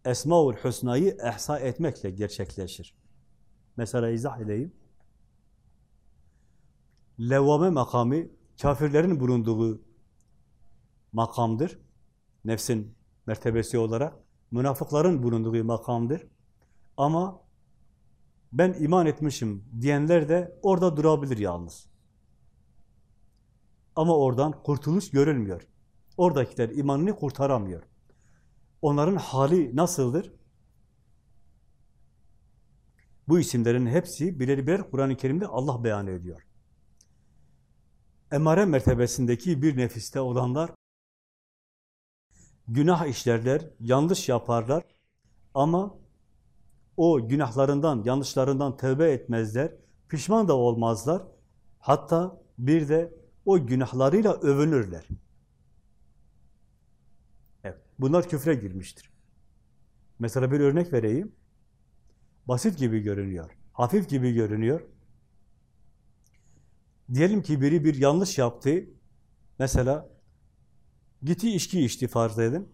Speaker 1: Esmaül Hüsna'yı ehsa etmekle gerçekleşir. Mesela izah edeyim. Levvame makamı kafirlerin bulunduğu makamdır. Nefsin mertebesi olarak münafıkların bulunduğu makamdır. Ama ben iman etmişim diyenler de orada durabilir yalnız. Ama oradan kurtuluş görülmüyor. Oradakiler imanını kurtaramıyor. Onların hali nasıldır? Bu isimlerin hepsi birer birer Kur'an-ı Kerim'de Allah beyan ediyor. emare mertebesindeki bir nefiste olanlar günah işlerler, yanlış yaparlar ama o günahlarından, yanlışlarından tövbe etmezler, pişman da olmazlar. Hatta bir de o günahlarıyla övünürler. Evet, bunlar küfre girmiştir. Mesela bir örnek vereyim. Basit gibi görünüyor, hafif gibi görünüyor. Diyelim ki biri bir yanlış yaptı. Mesela gitti içki içti farz edin.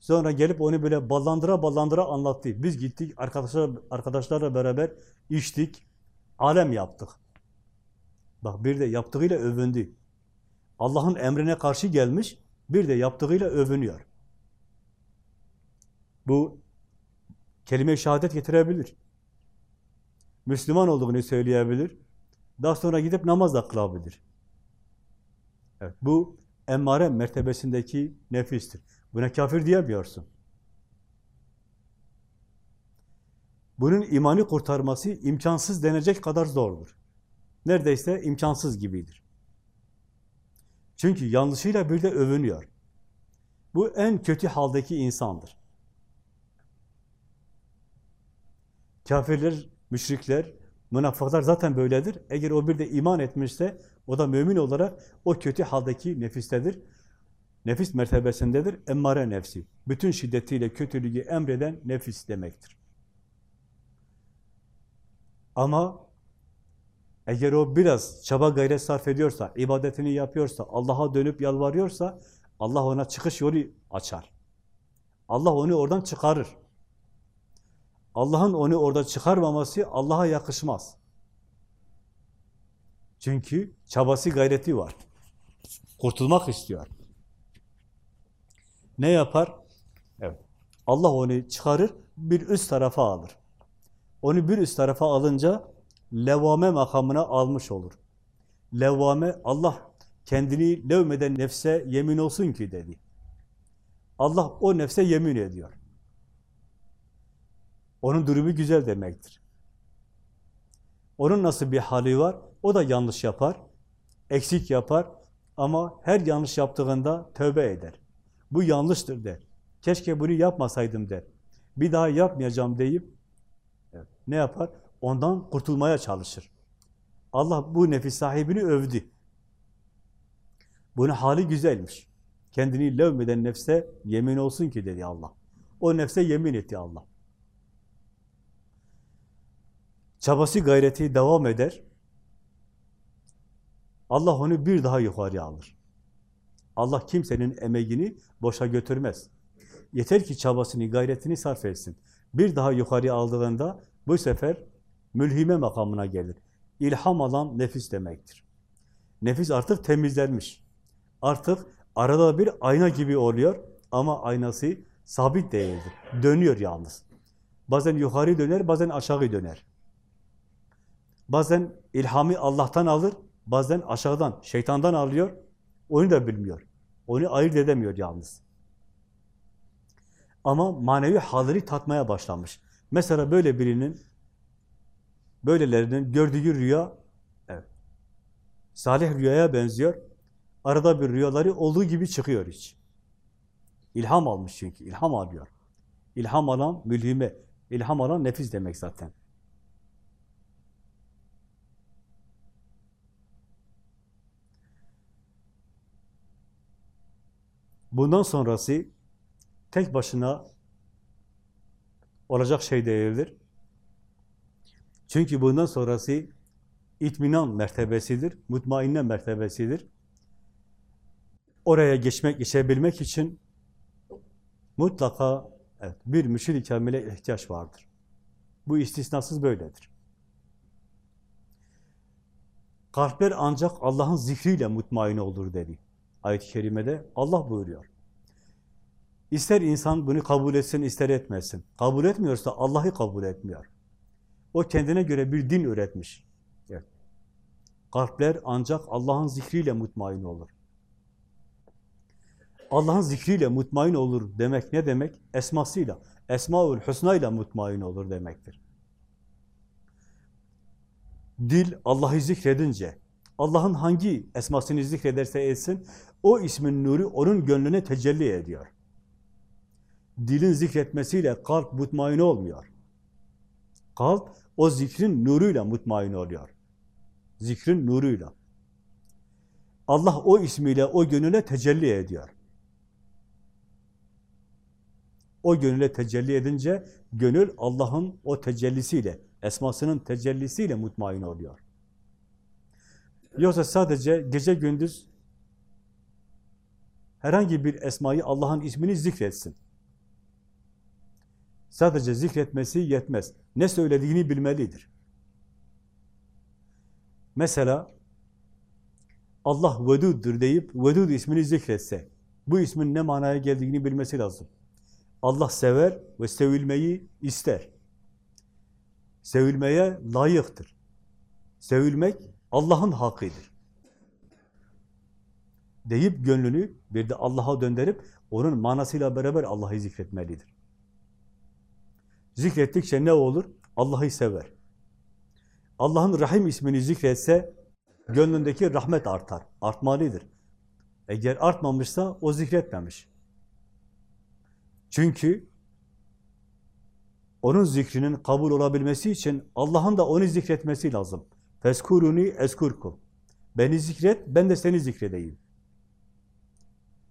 Speaker 1: Sonra gelip onu böyle ballandıra ballandıra anlattı. Biz gittik arkadaşlar arkadaşlarla beraber içtik, alem yaptık. Bak bir de yaptığıyla övündü. Allah'ın emrine karşı gelmiş, bir de yaptığıyla övünüyor. Bu kelime-i şehadet getirebilir. Müslüman olduğunu söyleyebilir. Daha sonra gidip namaz da kılabilir. Evet, bu emmare mertebesindeki nefistir. Buna kafir diyemiyorsun. Bunun imanı kurtarması imkansız denecek kadar zordur. Neredeyse imkansız gibidir. Çünkü yanlışıyla bir de övünüyor. Bu en kötü haldeki insandır. Kafirler, müşrikler, münafıklar zaten böyledir. Eğer o bir de iman etmişse, o da mümin olarak o kötü haldeki nefistedir. Nefis mertebesindedir, emmare nefsi. Bütün şiddetiyle kötülüğü emreden nefis demektir. Ama eğer o biraz çaba gayret sarf ediyorsa, ibadetini yapıyorsa, Allah'a dönüp yalvarıyorsa, Allah ona çıkış yolu açar. Allah onu oradan çıkarır. Allah'ın onu orada çıkarmaması Allah'a yakışmaz. Çünkü çabası gayreti var. Kurtulmak istiyor. Ne yapar? Evet. Allah onu çıkarır, bir üst tarafa alır. Onu bir üst tarafa alınca levvame makamına almış olur. Levvame, Allah kendini levmeden nefse yemin olsun ki dedi. Allah o nefse yemin ediyor. Onun durumu güzel demektir. Onun nasıl bir hali var? O da yanlış yapar, eksik yapar ama her yanlış yaptığında tövbe eder. Bu yanlıştır der. Keşke bunu yapmasaydım der. Bir daha yapmayacağım deyip ne yapar? Ondan kurtulmaya çalışır. Allah bu nefis sahibini övdü. Bunun hali güzelmiş. Kendini levmeden nefse yemin olsun ki dedi Allah. O nefse yemin etti Allah. Çabası gayreti devam eder. Allah onu bir daha yukarı alır. Allah kimsenin emeğini boşa götürmez. Yeter ki çabasını, gayretini sarf etsin. Bir daha yukarı aldığında bu sefer mülhime makamına gelir. İlham alan nefis demektir. Nefis artık temizlenmiş. Artık arada bir ayna gibi oluyor ama aynası sabit değildir. Dönüyor yalnız. Bazen yukarı döner, bazen aşağı döner. Bazen ilhamı Allah'tan alır, bazen aşağıdan, şeytandan alıyor. Onu da bilmiyor. Onu ayırt edemiyor yalnız. Ama manevi halleri tatmaya başlamış. Mesela böyle birinin, böylelerinin gördüğü rüya, evet, salih rüyaya benziyor. Arada bir rüyaları olduğu gibi çıkıyor hiç. İlham almış çünkü, ilham alıyor. İlham alan mülhime, ilham alan nefis demek zaten. Bundan sonrası tek başına olacak şey değildir. Çünkü bundan sonrası itminan mertebesidir, mutmainne mertebesidir. Oraya geçmek, geçebilmek için mutlaka evet, bir müşid-i kamile ihtiyaç vardır. Bu istisnasız böyledir. Kalpler ancak Allah'ın zikriyle mutmain olur dedi. Ayet-i kerimede Allah buyuruyor. İster insan bunu kabul etsin, ister etmesin. Kabul etmiyorsa Allah'ı kabul etmiyor. O kendine göre bir din üretmiş. Evet. Kalpler ancak Allah'ın zikriyle mutmain olur. Allah'ın zikriyle mutmain olur demek ne demek? Esmasıyla, Esmaül Hüsna ile mutmain olur demektir. Dil Allah'ı zikredince, Allah'ın hangi esmasını zikrederse etsin, o ismin nuru onun gönlüne tecelli ediyor. Dilin zikretmesiyle kalp mutmain olmuyor. Kalp o zikrin nuruyla mutmain oluyor. Zikrin nuruyla. Allah o ismiyle o gönüle tecelli ediyor. O gönüle tecelli edince gönül Allah'ın o tecellisiyle, esmasının tecellisiyle mutmain oluyor. Yoksa sadece gece gündüz herhangi bir esmayı Allah'ın ismini zikretsin. Sadece zikretmesi yetmez. Ne söylediğini bilmelidir. Mesela Allah veduddur deyip vedud ismini zikretse, bu ismin ne manaya geldiğini bilmesi lazım. Allah sever ve sevilmeyi ister. Sevilmeye layıktır. Sevilmek Allah'ın hakkıdır. Deyip gönlünü bir de Allah'a döndürüp onun manasıyla beraber Allah'ı zikretmelidir. Zikrettikçe ne olur? Allah'ı sever. Allah'ın Rahim ismini zikretse gönlündeki rahmet artar, artmalıdır. Eğer artmamışsa o zikretmemiş. Çünkü onun zikrinin kabul olabilmesi için Allah'ın da onu zikretmesi lazım. Feskuruni eskurkum. Beni zikret, ben de seni zikredeyim.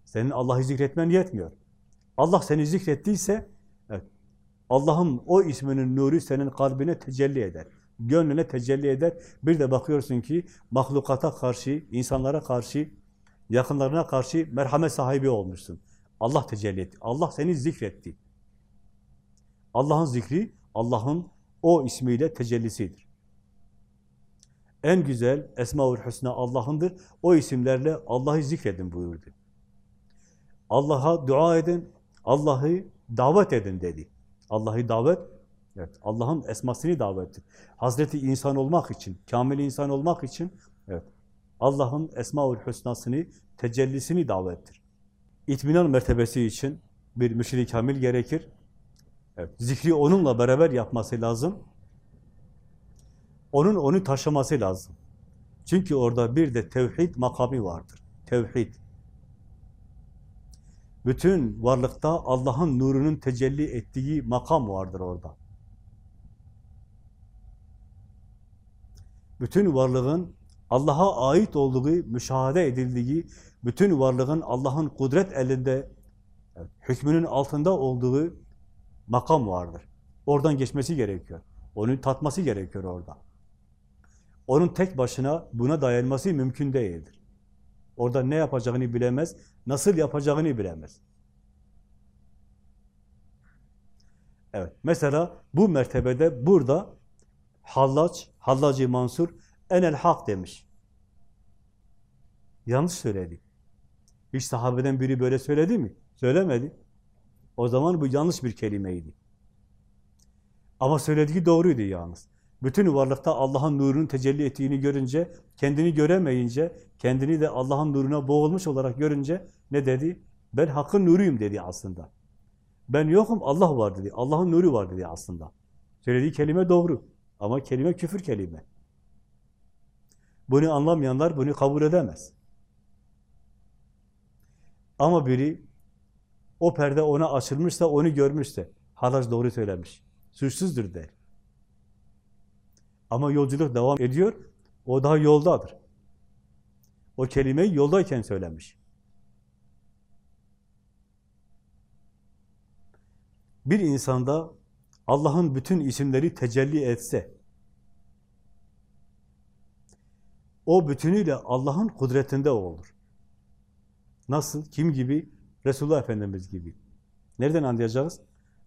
Speaker 1: Senin Allah'ı zikretmen yetmiyor. Allah seni zikrettiyse, evet, Allah'ın o isminin nuru senin kalbine tecelli eder. Gönlüne tecelli eder. Bir de bakıyorsun ki mahlukata karşı, insanlara karşı, yakınlarına karşı merhamet sahibi olmuşsun. Allah tecelli etti. Allah seni zikretti. Allah'ın zikri, Allah'ın o ismiyle tecellisidir. En güzel Esma-ül Hüsna Allah'ındır. O isimlerle Allah'ı zikredin buyurdu. Allah'a dua edin, Allah'ı davet edin dedi. Allah'ı davet, evet Allah'ın esmasını davettir. Hazreti insan olmak için, kamil insan olmak için, evet Allah'ın Esma-ül Hüsna'sını, tecellisini davettir. İtminan mertebesi için bir müşrik kamil gerekir. Evet, zikri onunla beraber yapması lazım. Onun onu taşıması lazım. Çünkü orada bir de tevhid makamı vardır. Tevhid. Bütün varlıkta Allah'ın nurunun tecelli ettiği makam vardır orada. Bütün varlığın Allah'a ait olduğu, müşahede edildiği, bütün varlığın Allah'ın kudret elinde, hükmünün altında olduğu makam vardır. Oradan geçmesi gerekiyor. Onu tatması gerekiyor orada. Onun tek başına buna dayanması mümkün değildir. Orada ne yapacağını bilemez, nasıl yapacağını bilemez. Evet, mesela bu mertebede burada Hallac, Hallacı Mansur enel hak demiş. Yanlış söyledi. Hiç sahabeden biri böyle söyledi mi? Söylemedi. O zaman bu yanlış bir kelimeydi. Ama söylediği doğruydu yalnız. Bütün varlıkta Allah'ın nurunun tecelli ettiğini görünce, kendini göremeyince, kendini de Allah'ın nuruna boğulmuş olarak görünce ne dedi? Ben hakkın nuruyum dedi aslında. Ben yokum, Allah var dedi. Allah'ın nuru var dedi aslında. Söylediği kelime doğru. Ama kelime küfür kelime. Bunu anlamayanlar bunu kabul edemez. Ama biri o perde ona açılmışsa, onu görmüşse, halaç doğru söylemiş. Suçsuzdur der. Ama yolculuk devam ediyor, o daha yoldadır. O kelimeyi yoldayken söylemiş. Bir insanda Allah'ın bütün isimleri tecelli etse, o bütünüyle Allah'ın kudretinde olur. Nasıl? Kim gibi? Resulullah Efendimiz gibi. Nereden anlayacağız?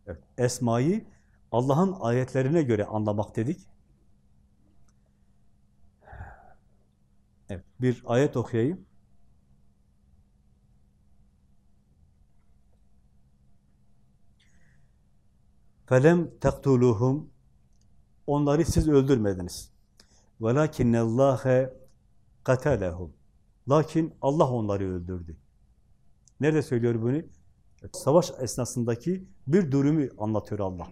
Speaker 1: Evet, Esma'yı Allah'ın ayetlerine göre anlamak dedik. Evet, bir ayet okuyayım. Felem taktuluhum Onları siz öldürmediniz. Velakinnallâhe katalehum. Lakin Allah onları öldürdü. Nerede söylüyor bunu? Savaş esnasındaki bir durumu anlatıyor Allah.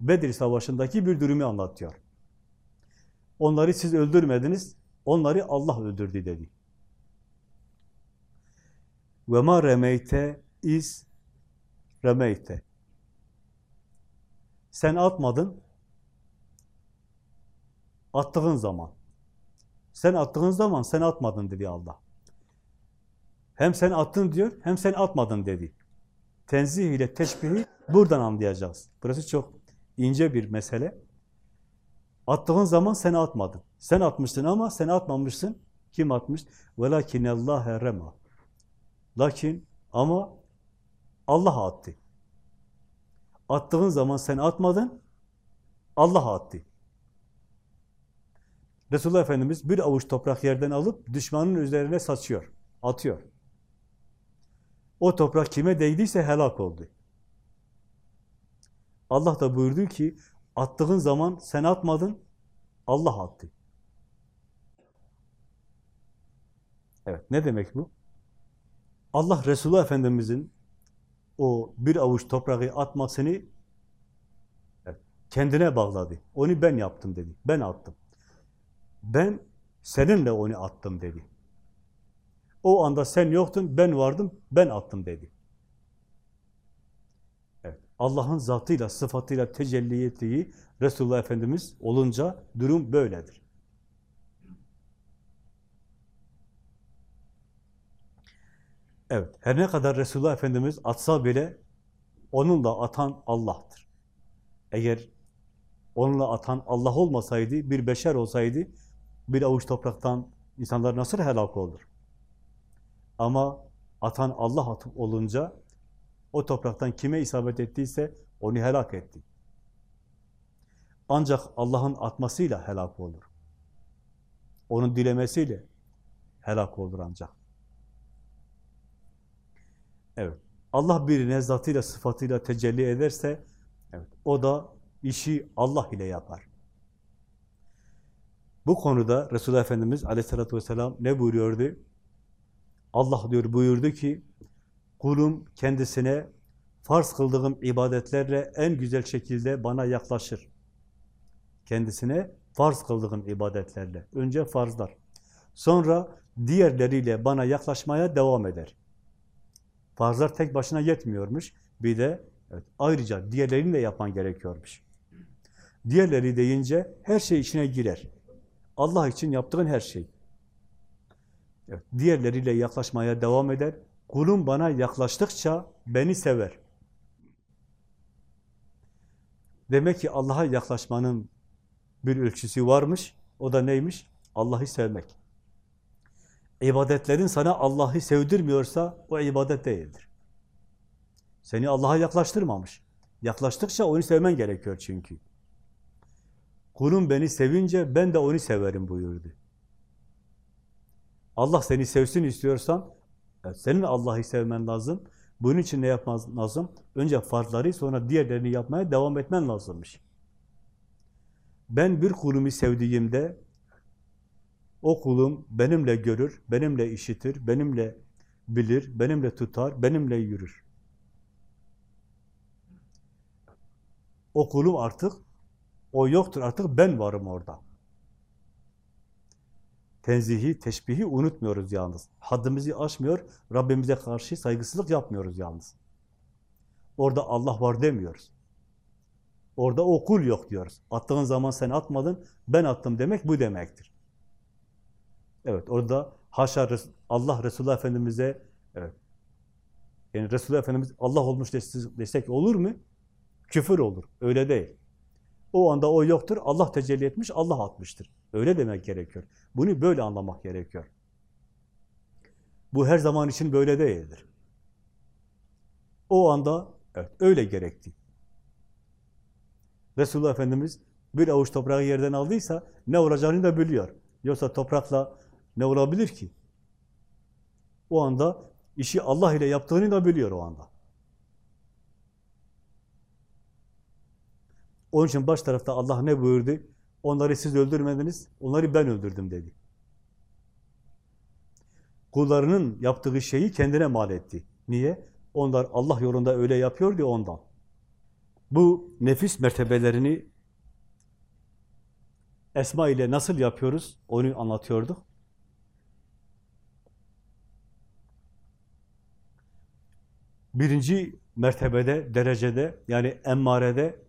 Speaker 1: Bedir Savaşı'ndaki bir durumu anlatıyor. Onları siz öldürmediniz. Onları Allah öldürdü dedi. Ve ma remeyte iz remeyte. Sen atmadın, attığın zaman. Sen attığın zaman sen atmadın dedi Allah. Hem sen attın diyor, hem sen atmadın dedi. Tenzih ile teşbihi buradan anlayacağız. Burası çok ince bir mesele. Attığın zaman sen atmadın. Sen atmıştın ama sen atmamışsın. Kim atmış? وَلَكِنَ اللّٰهَ رَمَى Lakin ama Allah attı. Attığın zaman sen atmadın, Allah attı. Resulullah Efendimiz bir avuç toprak yerden alıp düşmanın üzerine saçıyor, atıyor. O toprak kime değdiyse helak oldu. Allah da buyurdu ki, attığın zaman sen atmadın, Allah attı. Evet, ne demek bu? Allah Resulullah Efendimiz'in o bir avuç toprağı atmasını kendine bağladı. Onu ben yaptım dedi. Ben attım. Ben seninle onu attım dedi. O anda sen yoktun, ben vardım, ben attım dedi. Allah'ın zatıyla, sıfatıyla tecelli ettiği Resulullah Efendimiz olunca durum böyledir. Evet, her ne kadar Resulullah Efendimiz atsa bile onunla atan Allah'tır. Eğer onunla atan Allah olmasaydı, bir beşer olsaydı, bir avuç topraktan insanlar nasıl helak olur? Ama atan Allah olunca, o topraktan kime isabet ettiyse onu helak etti. Ancak Allah'ın atmasıyla helak olur. Onun dilemesiyle helak olur ancak. Evet. Allah birine zatıyla, sıfatıyla tecelli ederse, evet, o da işi Allah ile yapar. Bu konuda Resulullah Efendimiz aleyhissalatü vesselam ne buyuruyordu? Allah diyor buyurdu ki, kulum kendisine farz kıldığım ibadetlerle en güzel şekilde bana yaklaşır. Kendisine farz kıldığım ibadetlerle. Önce farzlar. Sonra diğerleriyle bana yaklaşmaya devam eder. Farzlar tek başına yetmiyormuş. Bir de evet, ayrıca diğerlerini de yapman gerekiyormuş. Diğerleri deyince her şey içine girer. Allah için yaptığın her şey. Evet, diğerleriyle yaklaşmaya devam eder. Kulum bana yaklaştıkça beni sever. Demek ki Allah'a yaklaşmanın bir ölçüsü varmış. O da neymiş? Allah'ı sevmek. İbadetlerin sana Allah'ı sevdirmiyorsa o ibadet değildir. Seni Allah'a yaklaştırmamış. Yaklaştıkça onu sevmen gerekiyor çünkü. Kulum beni sevince ben de onu severim buyurdu. Allah seni sevsin istiyorsan senin Allah'ı sevmen lazım. Bunun için ne yapman lazım? Önce farzları sonra diğerlerini yapmaya devam etmen lazımmış. Ben bir kulumu sevdiğimde o kulum benimle görür, benimle işitir, benimle bilir, benimle tutar, benimle yürür. O kulum artık, o yoktur artık ben varım orada. Tenzihi, teşbihi unutmuyoruz yalnız. Haddimizi aşmıyor, Rabbimize karşı saygısızlık yapmıyoruz yalnız. Orada Allah var demiyoruz. Orada o kul yok diyoruz. Attığın zaman sen atmadın, ben attım demek bu demektir. Evet, orada haşa Allah Resulullah Efendimiz'e evet. Yani Resulullah Efendimiz Allah olmuş desek olur mu? Küfür olur. Öyle değil. O anda o yoktur. Allah tecelli etmiş, Allah atmıştır. Öyle demek gerekiyor. Bunu böyle anlamak gerekiyor. Bu her zaman için böyle değildir. O anda evet öyle gerekti. Resulullah Efendimiz bir avuç toprağı yerden aldıysa ne olacağını da biliyor. Yoksa toprakla ne olabilir ki? O anda işi Allah ile yaptığını da biliyor o anda. Onun için baş tarafta Allah ne buyurdu? Onları siz öldürmediniz, onları ben öldürdüm dedi. Kullarının yaptığı şeyi kendine mal etti. Niye? Onlar Allah yolunda öyle yapıyor diye ondan. Bu nefis mertebelerini Esma ile nasıl yapıyoruz? Onu anlatıyorduk. Birinci mertebede, derecede, yani emmarede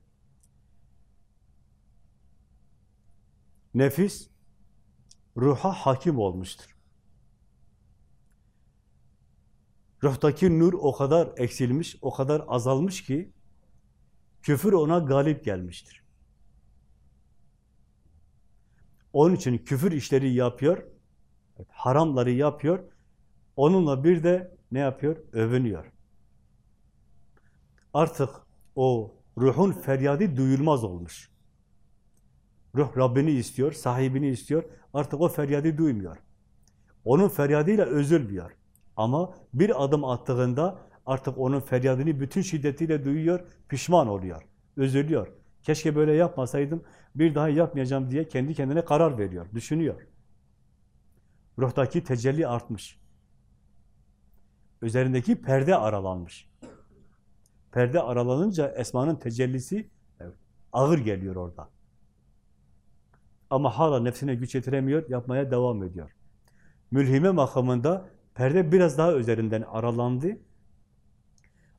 Speaker 1: nefis ruha hakim olmuştur. Ruhtaki nur o kadar eksilmiş, o kadar azalmış ki küfür ona galip gelmiştir. Onun için küfür işleri yapıyor, haramları yapıyor, onunla bir de ne yapıyor? Övünüyor. Artık o ruhun feryadı duyulmaz olmuş. Ruh Rabbini istiyor, sahibini istiyor. Artık o feryadı duymuyor. Onun feryadıyla üzülmüyor. Ama bir adım attığında artık onun feryadını bütün şiddetiyle duyuyor, pişman oluyor, üzülüyor. Keşke böyle yapmasaydım, bir daha yapmayacağım diye kendi kendine karar veriyor, düşünüyor. Ruhtaki tecelli artmış. Üzerindeki perde aralanmış. Perde aralanınca Esma'nın tecellisi ağır geliyor orada. Ama hala nefsine güç yetiremiyor, yapmaya devam ediyor. Mülhime makamında perde biraz daha üzerinden aralandı.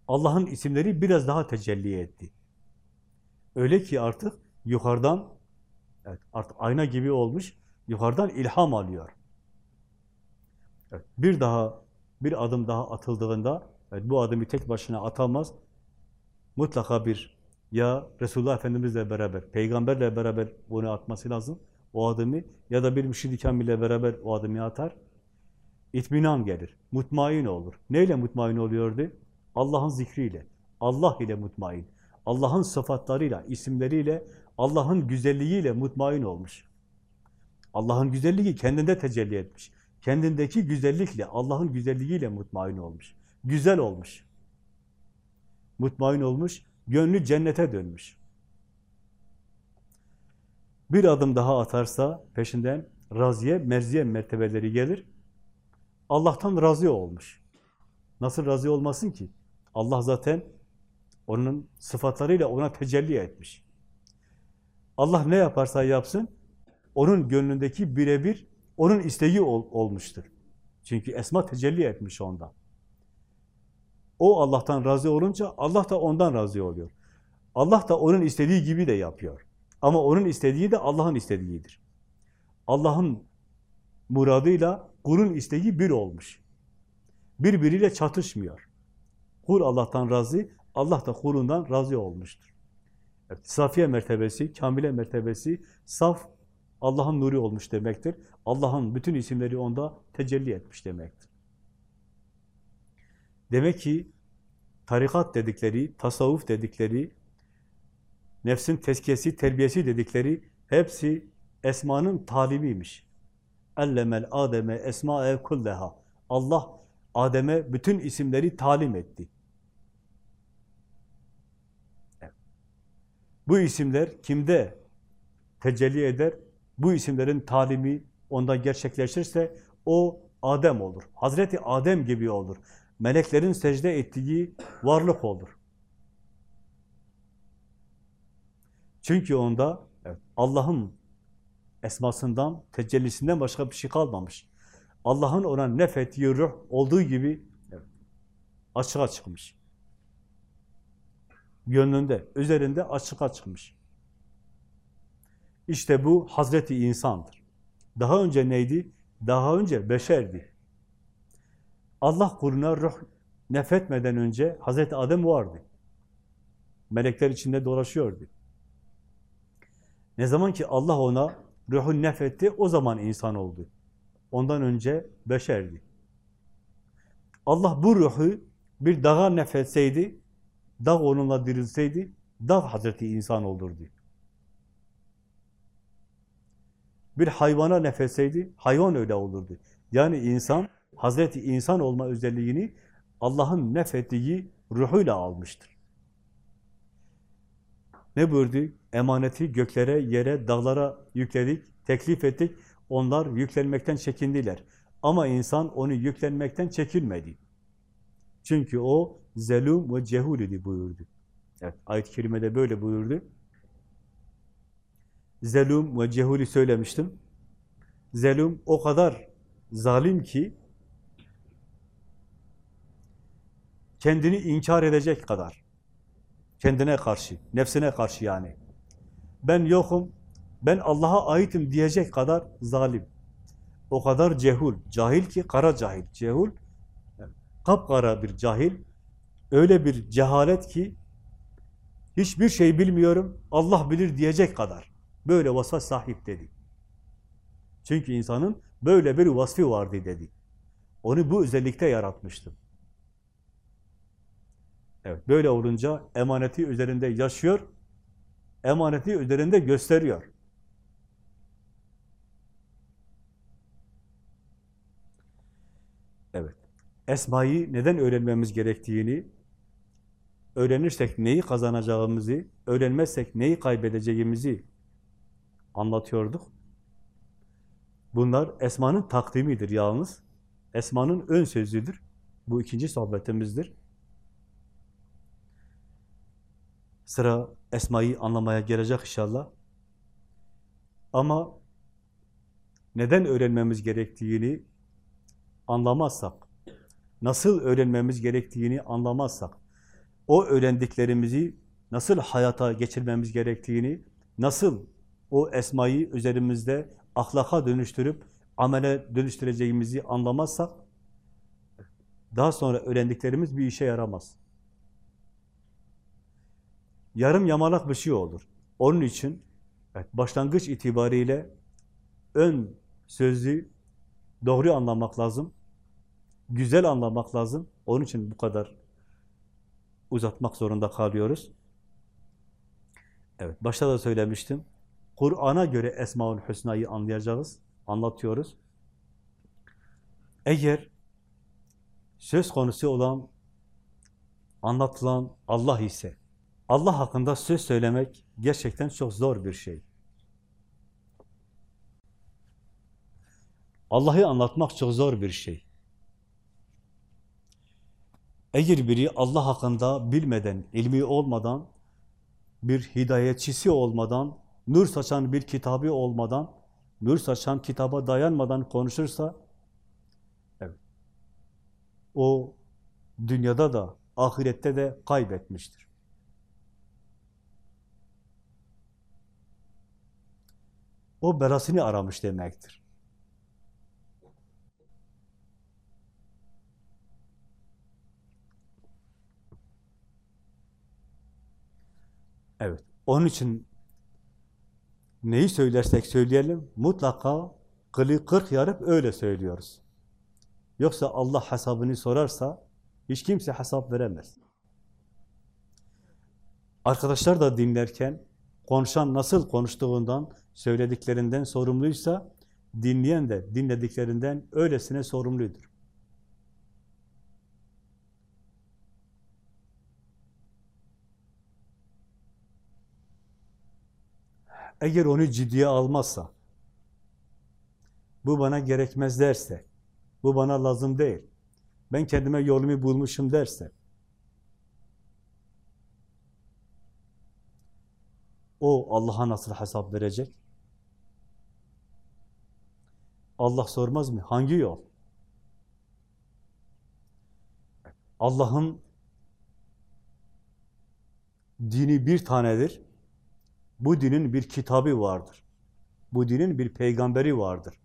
Speaker 1: Allah'ın isimleri biraz daha tecelli etti. Öyle ki artık yukarıdan, evet, artık ayna gibi olmuş, yukarıdan ilham alıyor. Evet, bir daha, bir adım daha atıldığında, evet, bu adımı tek başına atamaz, mutlaka bir ya Resulullah Efendimizle beraber, peygamberle beraber bunu atması lazım, o adımı, ya da bir müşid-i kamille beraber o adımı atar, itminan gelir, mutmain olur. Neyle mutmain oluyordu? Allah'ın zikriyle, Allah ile mutmain, Allah'ın sıfatlarıyla, isimleriyle, Allah'ın güzelliğiyle mutmain olmuş. Allah'ın güzelliği kendinde tecelli etmiş. Kendindeki güzellikle, Allah'ın güzelliğiyle mutmain olmuş. Güzel olmuş. Mutmain olmuş, gönlü cennete dönmüş. Bir adım daha atarsa peşinden raziye, merziye mertebeleri gelir. Allah'tan razı olmuş. Nasıl razı olmasın ki? Allah zaten onun sıfatlarıyla ona tecelli etmiş. Allah ne yaparsa yapsın, onun gönlündeki birebir onun isteği ol, olmuştur. Çünkü esma tecelli etmiş ondan. O Allah'tan razı olunca Allah da ondan razı oluyor. Allah da onun istediği gibi de yapıyor. Ama onun istediği de Allah'ın istediğidir. Allah'ın muradıyla kulun isteği bir olmuş. Birbiriyle çatışmıyor. Kul Allah'tan razı, Allah da kulundan razı olmuştur. Evet, safiye mertebesi, kamile mertebesi, saf Allah'ın nuru olmuş demektir. Allah'ın bütün isimleri onda tecelli etmiş demektir. Demek ki tarikat dedikleri, tasavvuf dedikleri, nefsin tezkiyesi, terbiyesi dedikleri hepsi esmanın talimiymiş. Ellemel Adem'e esma'e kulleha. Allah Adem'e bütün isimleri talim etti. Bu isimler kimde tecelli eder? Bu isimlerin talimi onda gerçekleşirse o Adem olur. Hazreti Adem gibi olur. Meleklerin secde ettiği varlık olur. Çünkü onda Allah'ın esmasından, tecellisinden başka bir şey kalmamış. Allah'ın ona nefettiği ruh olduğu gibi açığa çıkmış. Gönlünde, üzerinde açığa çıkmış. İşte bu Hazreti insandır. Daha önce neydi? Daha önce beşerdi. Allah kuluna ruh nefetmeden önce Hazreti Adem vardı. Melekler içinde dolaşıyordu. Ne zaman ki Allah ona ruhu nefetti, o zaman insan oldu. Ondan önce beşerdi. Allah bu ruhu bir dağa nefetseydi, dağ onunla dirilseydi, dağ Hazreti insan olurdu. Bir hayvana nefesseydi, hayvan öyle olurdu. Yani insan, Hazreti insan olma özelliğini Allah'ın nefettiği ruhuyla almıştır. Ne buyurdu? Emaneti göklere, yere, dağlara yükledik, teklif ettik. Onlar yüklenmekten çekindiler. Ama insan onu yüklenmekten çekinmedi. Çünkü o zelum ve cehul idi buyurdu. Evet, ayet-i kerimede böyle buyurdu. zelum ve cehuli söylemiştim. Zelum o kadar zalim ki kendini inkar edecek kadar kendine karşı, nefsine karşı yani. Ben yokum, ben Allah'a aitim diyecek kadar zalim. O kadar cehul, cahil ki kara cahil, cehul, kapkara bir cahil, öyle bir cehalet ki hiçbir şey bilmiyorum, Allah bilir diyecek kadar. Böyle vasfa sahip dedi. Çünkü insanın böyle bir vasfı vardı dedi. Onu bu özellikte yaratmıştım. Evet, böyle olunca emaneti üzerinde yaşıyor, emaneti üzerinde gösteriyor. Evet. Esma'yı neden öğrenmemiz gerektiğini, öğrenirsek neyi kazanacağımızı, öğrenmezsek neyi kaybedeceğimizi anlatıyorduk. Bunlar Esma'nın takdimidir yalnız. Esma'nın ön sözüdür. Bu ikinci sohbetimizdir. Sıra Esma'yı anlamaya gelecek inşallah. Ama neden öğrenmemiz gerektiğini anlamazsak, nasıl öğrenmemiz gerektiğini anlamazsak, o öğrendiklerimizi nasıl hayata geçirmemiz gerektiğini, nasıl o esmayı üzerimizde ahlaka dönüştürüp amele dönüştüreceğimizi anlamazsak, daha sonra öğrendiklerimiz bir işe yaramaz. Yarım yamalak bir şey olur. Onun için evet, başlangıç itibariyle ön sözü doğru anlamak lazım. Güzel anlamak lazım. Onun için bu kadar uzatmak zorunda kalıyoruz. Evet, başta da söylemiştim. Kur'an'a göre Esmaül Hüsna'yı anlayacağız, anlatıyoruz. Eğer söz konusu olan, anlatılan Allah ise, Allah hakkında söz söylemek gerçekten çok zor bir şey. Allah'ı anlatmak çok zor bir şey. Eğer biri Allah hakkında bilmeden, ilmi olmadan, bir hidayetçisi olmadan, nur saçan bir kitabı olmadan, nur saçan kitaba dayanmadan konuşursa, evet, o dünyada da, ahirette de kaybetmiştir. O belasını aramış demektir. Evet. Onun için neyi söylersek söyleyelim mutlaka kılı kırk yarıp öyle söylüyoruz. Yoksa Allah hesabını sorarsa hiç kimse hesap veremez. Arkadaşlar da dinlerken konuşan nasıl konuştuğundan, söylediklerinden sorumluysa dinleyen de dinlediklerinden öylesine sorumludur. Eğer onu ciddiye almazsa, bu bana gerekmez derse, bu bana lazım değil, ben kendime yolumu bulmuşum derse, o Allah'a nasıl hesap verecek? Allah sormaz mı? Hangi yol? Allah'ın dini bir tanedir. Bu dinin bir kitabı vardır. Bu dinin bir peygamberi vardır.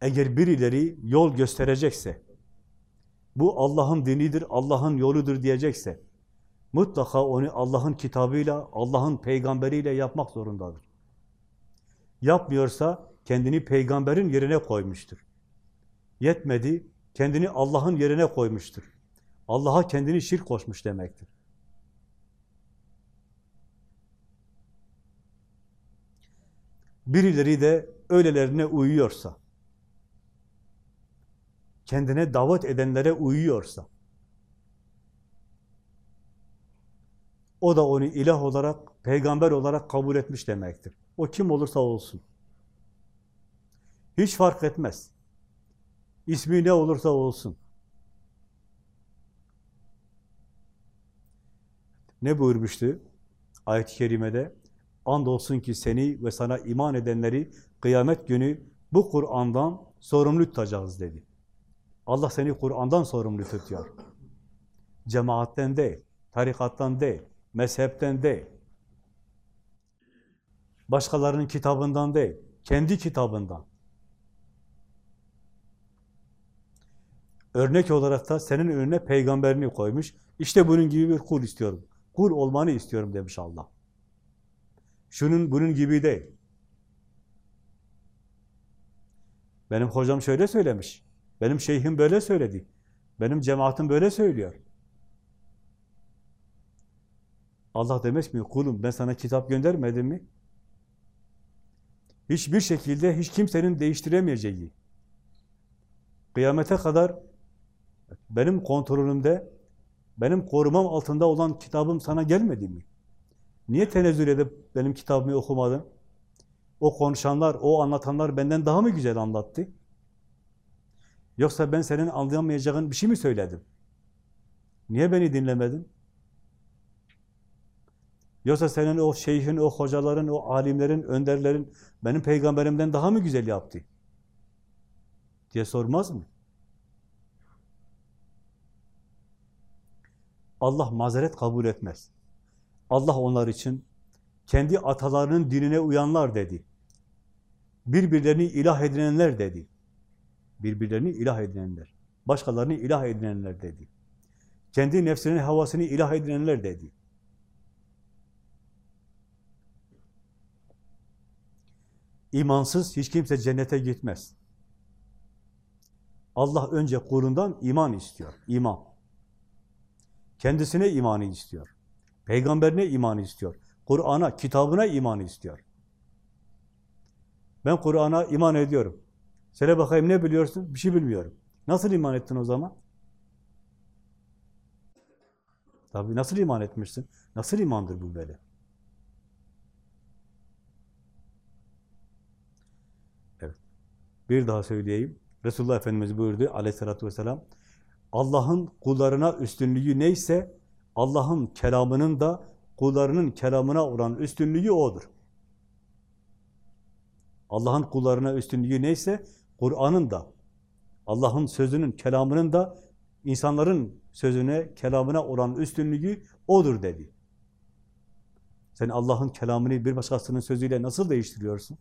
Speaker 1: Eğer birileri yol gösterecekse, bu Allah'ın dinidir, Allah'ın yoludur diyecekse, mutlaka onu Allah'ın kitabıyla, Allah'ın peygamberiyle yapmak zorundadır. Yapmıyorsa kendini peygamberin yerine koymuştur. Yetmedi, kendini Allah'ın yerine koymuştur. Allah'a kendini şirk koşmuş demektir. birileri de öylelerine uyuyorsa, kendine davet edenlere uyuyorsa, o da onu ilah olarak, peygamber olarak kabul etmiş demektir. O kim olursa olsun. Hiç fark etmez. İsmi ne olursa olsun. Ne buyurmuştu ayet-i kerimede? Andolsun ki seni ve sana iman edenleri kıyamet günü bu Kur'an'dan sorumlu tutacağız dedi. Allah seni Kur'an'dan sorumlu tutuyor. Cemaatten değil, tarikattan değil, mezhepten değil. Başkalarının kitabından değil, kendi kitabından. Örnek olarak da senin önüne peygamberini koymuş. İşte bunun gibi bir kul istiyorum. Kul olmanı istiyorum demiş Allah. Şunun bunun gibi değil. Benim hocam şöyle söylemiş. Benim şeyhim böyle söyledi. Benim cemaatim böyle söylüyor. Allah demek mi? Kulum ben sana kitap göndermedim mi? Hiçbir şekilde hiç kimsenin değiştiremeyeceği, kıyamete kadar benim kontrolümde, benim korumam altında olan kitabım sana gelmedi mi? Niye tenezzül edip benim kitabımı okumadın? O konuşanlar, o anlatanlar benden daha mı güzel anlattı? Yoksa ben senin anlayamayacağın bir şey mi söyledim? Niye beni dinlemedin? Yoksa senin o şeyhin, o hocaların, o alimlerin, önderlerin benim peygamberimden daha mı güzel yaptı? diye sormaz mı? Allah mazeret kabul etmez. Allah onlar için kendi atalarının dinine uyanlar dedi. Birbirlerini ilah edinenler dedi. Birbirlerini ilah edinenler. Başkalarını ilah edinenler dedi. Kendi nefsinin havasını ilah edinenler dedi. İmansız hiç kimse cennete gitmez. Allah önce kulundan iman istiyor. İman. Kendisine imanı istiyor. Peygamberine imanı istiyor. Kur'an'a, kitabına imanı istiyor. Ben Kur'an'a iman ediyorum. Söyle bakayım ne biliyorsun? Bir şey bilmiyorum. Nasıl iman ettin o zaman? Tabii nasıl iman etmişsin? Nasıl imandır bu böyle? Evet. Bir daha söyleyeyim. Resulullah Efendimiz buyurdu aleyhissalatü vesselam. Allah'ın kullarına üstünlüğü neyse Allah'ın kelamının da kullarının kelamına olan üstünlüğü odur. Allah'ın kullarına üstünlüğü neyse Kur'an'ın da Allah'ın sözünün, kelamının da insanların sözüne, kelamına olan üstünlüğü odur dedi. Sen Allah'ın kelamını bir başkasının sözüyle nasıl değiştiriyorsun?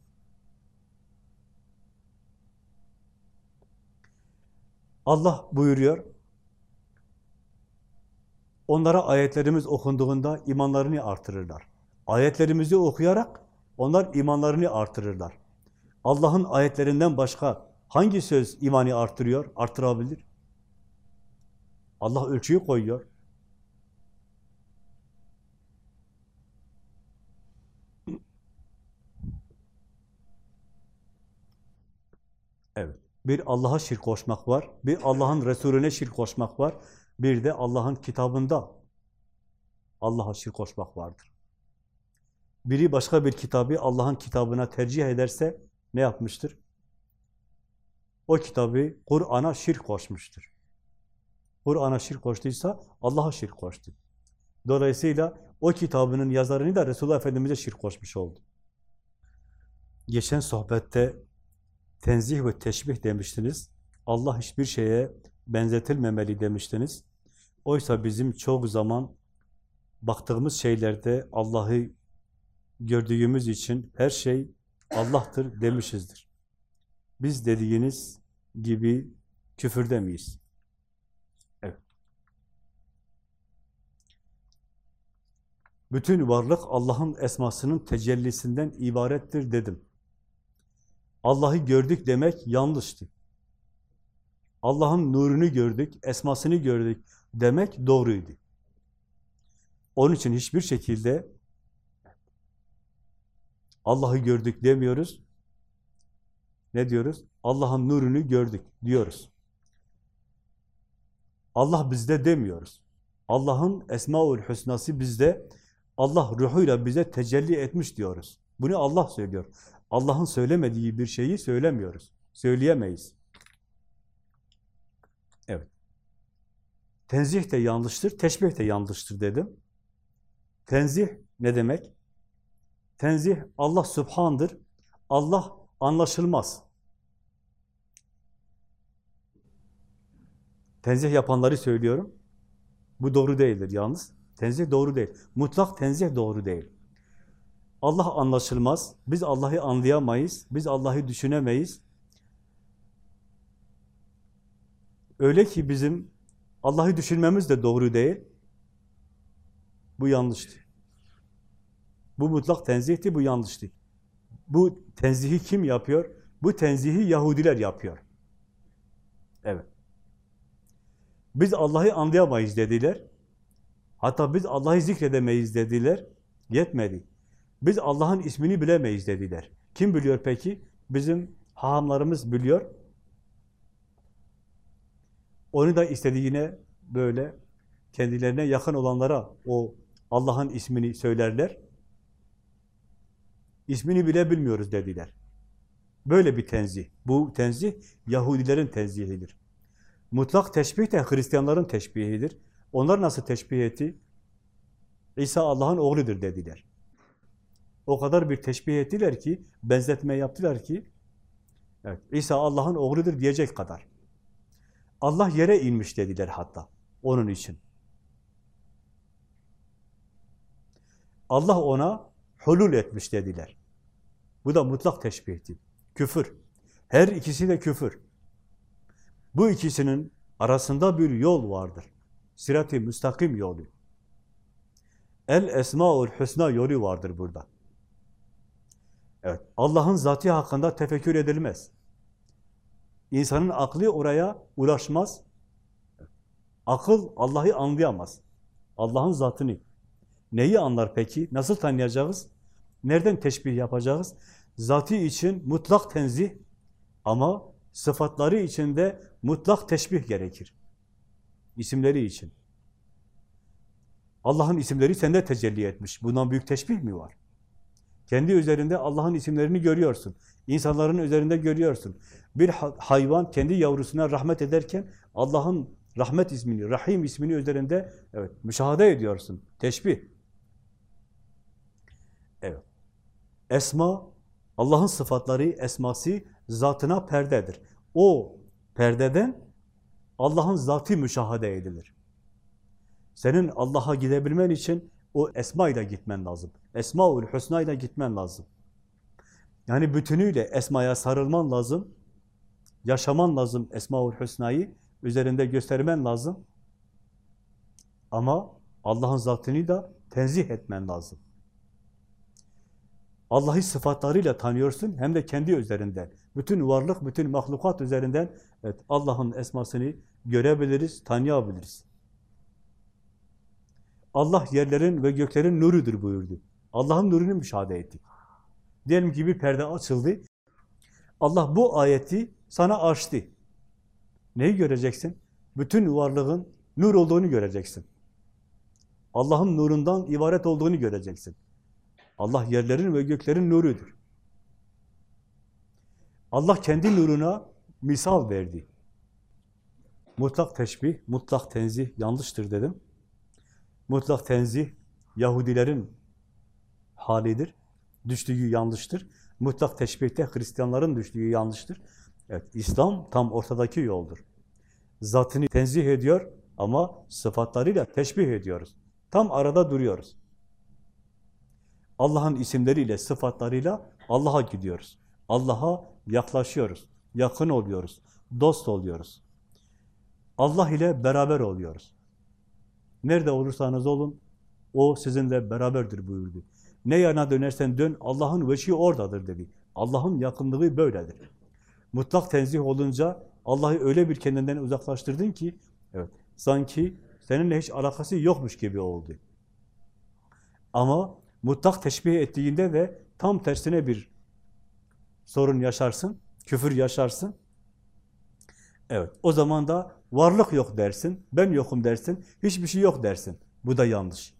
Speaker 1: Allah buyuruyor, onlara ayetlerimiz okunduğunda imanlarını artırırlar. Ayetlerimizi okuyarak onlar imanlarını artırırlar. Allah'ın ayetlerinden başka hangi söz imanı artırıyor, artırabilir? Allah ölçüyü koyuyor. Evet. Bir Allah'a şirk koşmak var, bir Allah'ın Resulüne şirk koşmak var, bir de Allah'ın kitabında Allah'a şirk koşmak vardır. Biri başka bir kitabı Allah'ın kitabına tercih ederse ne yapmıştır? O kitabı Kur'an'a şirk koşmuştur. Kur'an'a şirk koştuysa Allah'a şirk koştu. Dolayısıyla o kitabının yazarını da Resulullah Efendimiz'e şirk koşmuş oldu. Geçen sohbette tenzih ve teşbih demiştiniz. Allah hiçbir şeye benzetilmemeli demiştiniz. Oysa bizim çok zaman baktığımız şeylerde Allah'ı gördüğümüz için her şey Allah'tır demişizdir. Biz dediğiniz gibi küfürde miyiz? Evet. Bütün varlık Allah'ın esmasının tecellisinden ibarettir dedim. Allah'ı gördük demek yanlıştı. Allah'ın nurunu gördük, esmasını gördük demek doğruydu. Onun için hiçbir şekilde Allah'ı gördük demiyoruz. Ne diyoruz? Allah'ın nurunu gördük diyoruz. Allah bizde demiyoruz. Allah'ın Esmaül Hüsnası bizde, Allah ruhuyla bize tecelli etmiş diyoruz. Bunu Allah söylüyor. Allah'ın söylemediği bir şeyi söylemiyoruz. Söyleyemeyiz. Evet. Tenzih de yanlıştır, teşbih de yanlıştır dedim. Tenzih ne demek? Tenzih, Allah Sübhan'dır. Allah anlaşılmaz. Tenzih yapanları söylüyorum. Bu doğru değildir yalnız. Tenzih doğru değil. Mutlak tenzih doğru değil. Allah anlaşılmaz. Biz Allah'ı anlayamayız. Biz Allah'ı düşünemeyiz. Öyle ki bizim Allah'ı düşünmemiz de doğru değil. Bu yanlıştı. Bu mutlak tenzihti, bu yanlıştı. Bu tenzihi kim yapıyor? Bu tenzihi Yahudiler yapıyor. Evet. Biz Allah'ı anlayamayız dediler. Hatta biz Allah'ı zikredemeyiz dediler. Yetmedi. Biz Allah'ın ismini bilemeyiz dediler. Kim biliyor peki? Bizim hahamlarımız biliyor. Onu da istediğine böyle kendilerine yakın olanlara o Allah'ın ismini söylerler. İsmini bile bilmiyoruz dediler. Böyle bir tenzih. Bu tenzih Yahudilerin tenzihidir. Mutlak teşbih de Hristiyanların teşbihidir. Onlar nasıl teşbih etti? İsa Allah'ın oğludur dediler. O kadar bir teşbih ettiler ki, benzetme yaptılar ki, evet, İsa Allah'ın oğludur diyecek kadar. Allah yere inmiş dediler hatta, onun için. Allah ona hulul etmiş dediler. Bu da mutlak teşbihti. Küfür. Her ikisi de küfür. Bu ikisinin arasında bir yol vardır. Sirat-i müstakim yolu. El Esmaül Hüsna yolu vardır burada. Evet, Allah'ın zatı hakkında tefekkür edilmez. İnsanın aklı oraya ulaşmaz. Akıl Allah'ı anlayamaz. Allah'ın zatını. Neyi anlar peki? Nasıl tanıyacağız? Nereden teşbih yapacağız? Zatı için mutlak tenzih ama sıfatları için de mutlak teşbih gerekir. İsimleri için. Allah'ın isimleri sende tecelli etmiş. Bundan büyük teşbih mi var? Kendi üzerinde Allah'ın isimlerini görüyorsun. İnsanların üzerinde görüyorsun. Bir hayvan kendi yavrusuna rahmet ederken Allah'ın rahmet ismini, Rahim ismini üzerinde evet müşahede ediyorsun. Teşbih. Evet. Esma, Allah'ın sıfatları, esması zatına perdedir. O perdeden Allah'ın zatı müşahede edilir. Senin Allah'a gidebilmen için o esmayla gitmen lazım. Esmaül Hüsna'yla gitmen lazım. Yani bütünüyle esmaya sarılman lazım. Yaşaman lazım Esmaül Hüsna'yı. Üzerinde göstermen lazım. Ama Allah'ın zatını da tenzih etmen lazım. Allah'ı sıfatlarıyla tanıyorsun hem de kendi üzerinden. Bütün varlık, bütün mahlukat üzerinden evet, Allah'ın esmasını görebiliriz, tanıyabiliriz. Allah yerlerin ve göklerin nurudur buyurdu. Allah'ın nurunu müşahede ettik. Diyelim ki bir perde açıldı. Allah bu ayeti sana açtı. Neyi göreceksin? Bütün varlığın nur olduğunu göreceksin. Allah'ın nurundan ibaret olduğunu göreceksin. Allah yerlerin ve göklerin nurudur. Allah kendi nuruna misal verdi. Mutlak teşbih, mutlak tenzih yanlıştır dedim. Mutlak tenzih Yahudilerin halidir. Düştüğü yanlıştır. Mutlak teşbihte Hristiyanların düştüğü yanlıştır. Evet, İslam tam ortadaki yoldur. Zatını tenzih ediyor ama sıfatlarıyla teşbih ediyoruz. Tam arada duruyoruz. Allah'ın isimleriyle, sıfatlarıyla Allah'a gidiyoruz. Allah'a yaklaşıyoruz, yakın oluyoruz, dost oluyoruz. Allah ile beraber oluyoruz. Nerede olursanız olun, o sizinle beraberdir buyurdu. Ne yana dönersen dön, Allah'ın veçhi oradadır dedi. Allah'ın yakınlığı böyledir. Mutlak tenzih olunca Allah'ı öyle bir kendinden uzaklaştırdın ki, evet, sanki seninle hiç alakası yokmuş gibi oldu. Ama mutlak teşbih ettiğinde de tam tersine bir sorun yaşarsın, küfür yaşarsın. Evet, o zaman da varlık yok dersin, ben yokum dersin, hiçbir şey yok dersin. Bu da yanlış.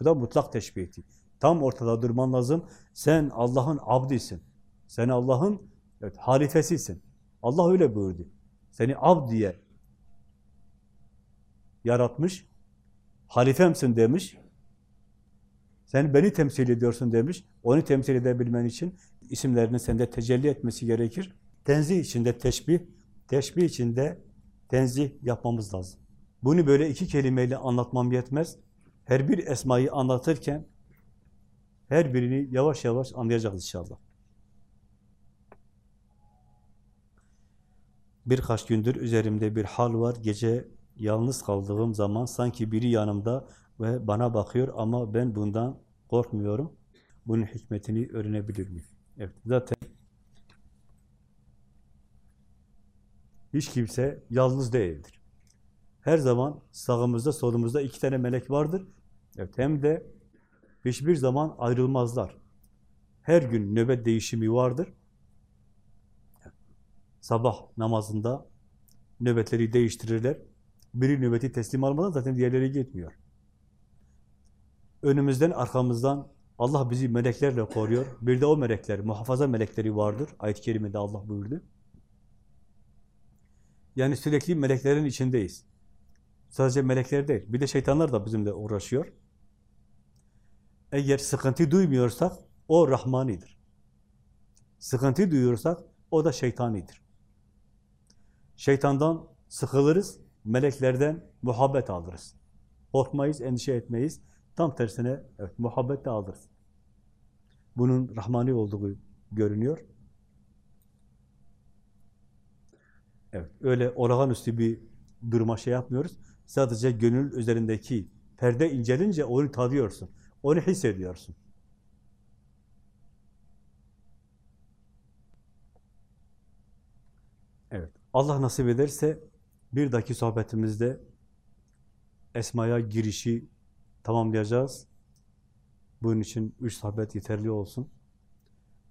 Speaker 1: Bu da mutlak teşbihti. Tam ortada durman lazım. Sen Allah'ın abdisin. Sen Allah'ın evet, halifesisin. Allah öyle buyurdu. Seni abd diye yaratmış, halifemsin demiş. Sen beni temsil ediyorsun demiş. Onu temsil edebilmen için isimlerinin sende tecelli etmesi gerekir. Tenzih içinde teşbih, teşbih içinde tenzih yapmamız lazım. Bunu böyle iki kelimeyle anlatmam yetmez. Her bir esmayı anlatırken her birini yavaş yavaş anlayacağız inşallah. Birkaç gündür üzerimde bir hal var. Gece yalnız kaldığım zaman sanki biri yanımda ve bana bakıyor ama ben bundan korkmuyorum. Bunun hikmetini öğrenebilir miyim? Evet, zaten hiç kimse yalnız değildir. Her zaman sağımızda, solumuzda iki tane melek vardır. Evet, hem de hiçbir zaman ayrılmazlar. Her gün nöbet değişimi vardır. Sabah namazında nöbetleri değiştirirler. Biri nöbeti teslim almadan zaten diğerleri gitmiyor. Önümüzden, arkamızdan Allah bizi meleklerle koruyor. Bir de o melekler, muhafaza melekleri vardır. Ayet-i Kerime'de Allah buyurdu. Yani sürekli meleklerin içindeyiz. Sadece melekler değil, bir de şeytanlar da bizimle uğraşıyor. Eğer sıkıntı duymuyorsak, o Rahmanidir. Sıkıntı duyuyorsak, o da şeytanidir. Şeytandan sıkılırız, meleklerden muhabbet alırız. Korkmayız, endişe etmeyiz. Tam tersine evet, muhabbet de alırız. Bunun Rahmani olduğu görünüyor. Evet, öyle olağanüstü bir duruma şey yapmıyoruz. Sadece gönül üzerindeki perde incelince onu tadıyorsun. Onu hissediyorsun. Evet. Allah nasip ederse bir dahaki sohbetimizde Esma'ya girişi tamamlayacağız. Bunun için üç sohbet yeterli olsun.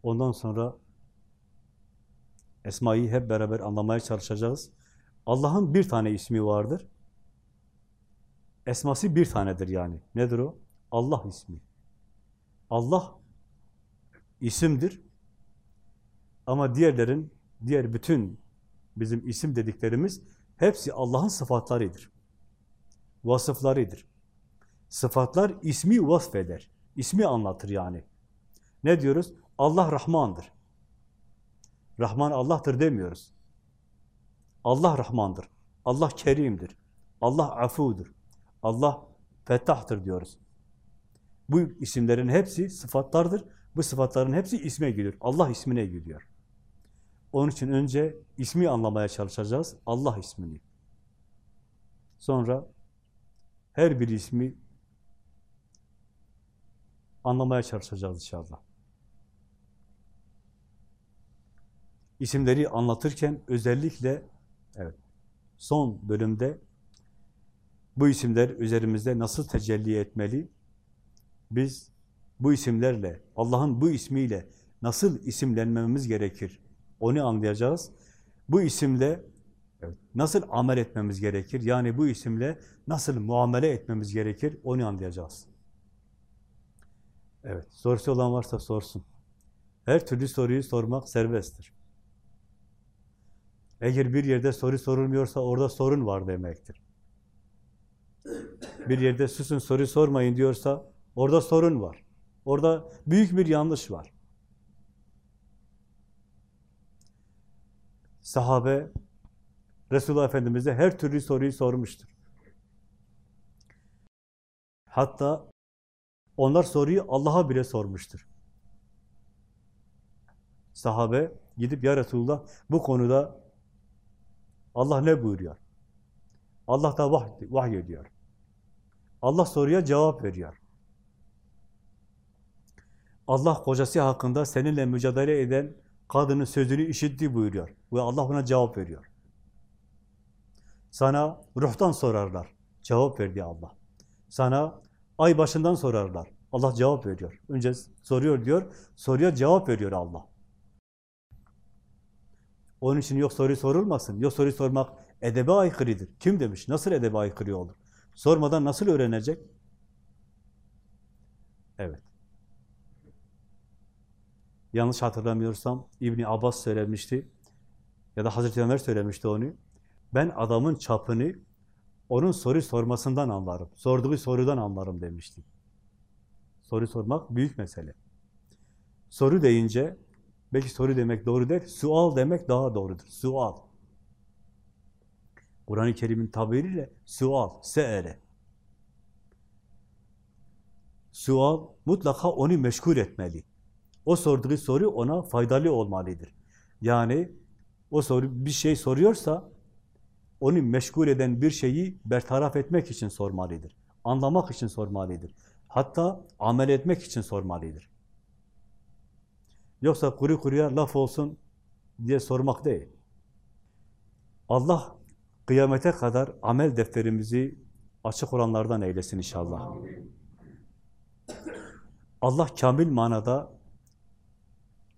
Speaker 1: Ondan sonra Esma'yı hep beraber anlamaya çalışacağız. Allah'ın bir tane ismi vardır. Esması bir tanedir yani. Nedir o? Allah ismi. Allah isimdir. Ama diğerlerin, diğer bütün bizim isim dediklerimiz hepsi Allah'ın sıfatlarıdır. Vasıflarıdır. Sıfatlar ismi vasfeder. İsmi anlatır yani. Ne diyoruz? Allah Rahmandır. Rahman Allah'tır demiyoruz. Allah Rahmandır. Allah Kerim'dir. Allah Afudur. Allah Fettah'tır diyoruz. Bu isimlerin hepsi sıfatlardır. Bu sıfatların hepsi isme geliyor. Allah ismine gidiyor. Onun için önce ismi anlamaya çalışacağız. Allah ismini. Sonra her bir ismi anlamaya çalışacağız inşallah. İsimleri anlatırken özellikle evet son bölümde bu isimler üzerimizde nasıl tecelli etmeli? Biz bu isimlerle, Allah'ın bu ismiyle nasıl isimlenmemiz gerekir? Onu anlayacağız. Bu isimle evet, nasıl amel etmemiz gerekir? Yani bu isimle nasıl muamele etmemiz gerekir? Onu anlayacağız. Evet, sorusu olan varsa sorsun. Her türlü soruyu sormak serbesttir. Eğer bir yerde soru sorulmuyorsa orada sorun var demektir. Bir yerde susun soru sormayın diyorsa orada sorun var. Orada büyük bir yanlış var. Sahabe Resulullah Efendimiz'e her türlü soruyu sormuştur. Hatta onlar soruyu Allah'a bile sormuştur. Sahabe gidip ya Resulullah bu konuda Allah ne buyuruyor? Allah da vah, vahiy ediyor. Allah soruya cevap veriyor. Allah kocası hakkında seninle mücadele eden kadının sözünü işitti buyuruyor. Ve Allah ona cevap veriyor. Sana ruhtan sorarlar. Cevap verdi Allah. Sana ay başından sorarlar. Allah cevap veriyor. Önce soruyor diyor, soruya cevap veriyor Allah. Onun için yok soru sorulmasın. Yok soru sormak edebe aykırıdır. Kim demiş? Nasıl edebe aykırı olur? Sormadan nasıl öğrenecek? Evet. Yanlış hatırlamıyorsam İbni Abbas söylemişti. Ya da Hazreti Ömer söylemişti onu. Ben adamın çapını onun soru sormasından anlarım. Sorduğu sorudan anlarım demişti. Soru sormak büyük mesele. Soru deyince, belki soru demek doğru değil, sual demek daha doğrudur. Sual. Kur'an-ı Kerim'in tabiriyle sual, se'ele. Sual mutlaka onu meşgul etmeli. O sorduğu soru ona faydalı olmalıdır. Yani o soru bir şey soruyorsa onu meşgul eden bir şeyi bertaraf etmek için sormalıdır. Anlamak için sormalıdır. Hatta amel etmek için sormalıdır. Yoksa kuru kuruya laf olsun diye sormak değil. Allah kıyamete kadar amel defterimizi açık olanlardan eylesin inşallah. Allah kamil manada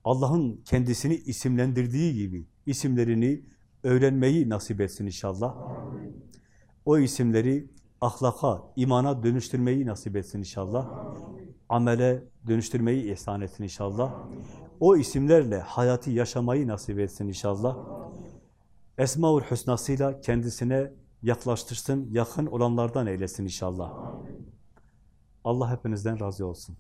Speaker 1: Allah'ın kendisini isimlendirdiği gibi isimlerini öğrenmeyi nasip etsin inşallah. O isimleri ahlaka, imana dönüştürmeyi nasip etsin inşallah. Amele dönüştürmeyi ihsan etsin inşallah. O isimlerle hayatı yaşamayı nasip etsin inşallah. Esma-ül Hüsna'sıyla kendisine yaklaştırsın, yakın olanlardan eylesin inşallah. Allah hepinizden razı olsun.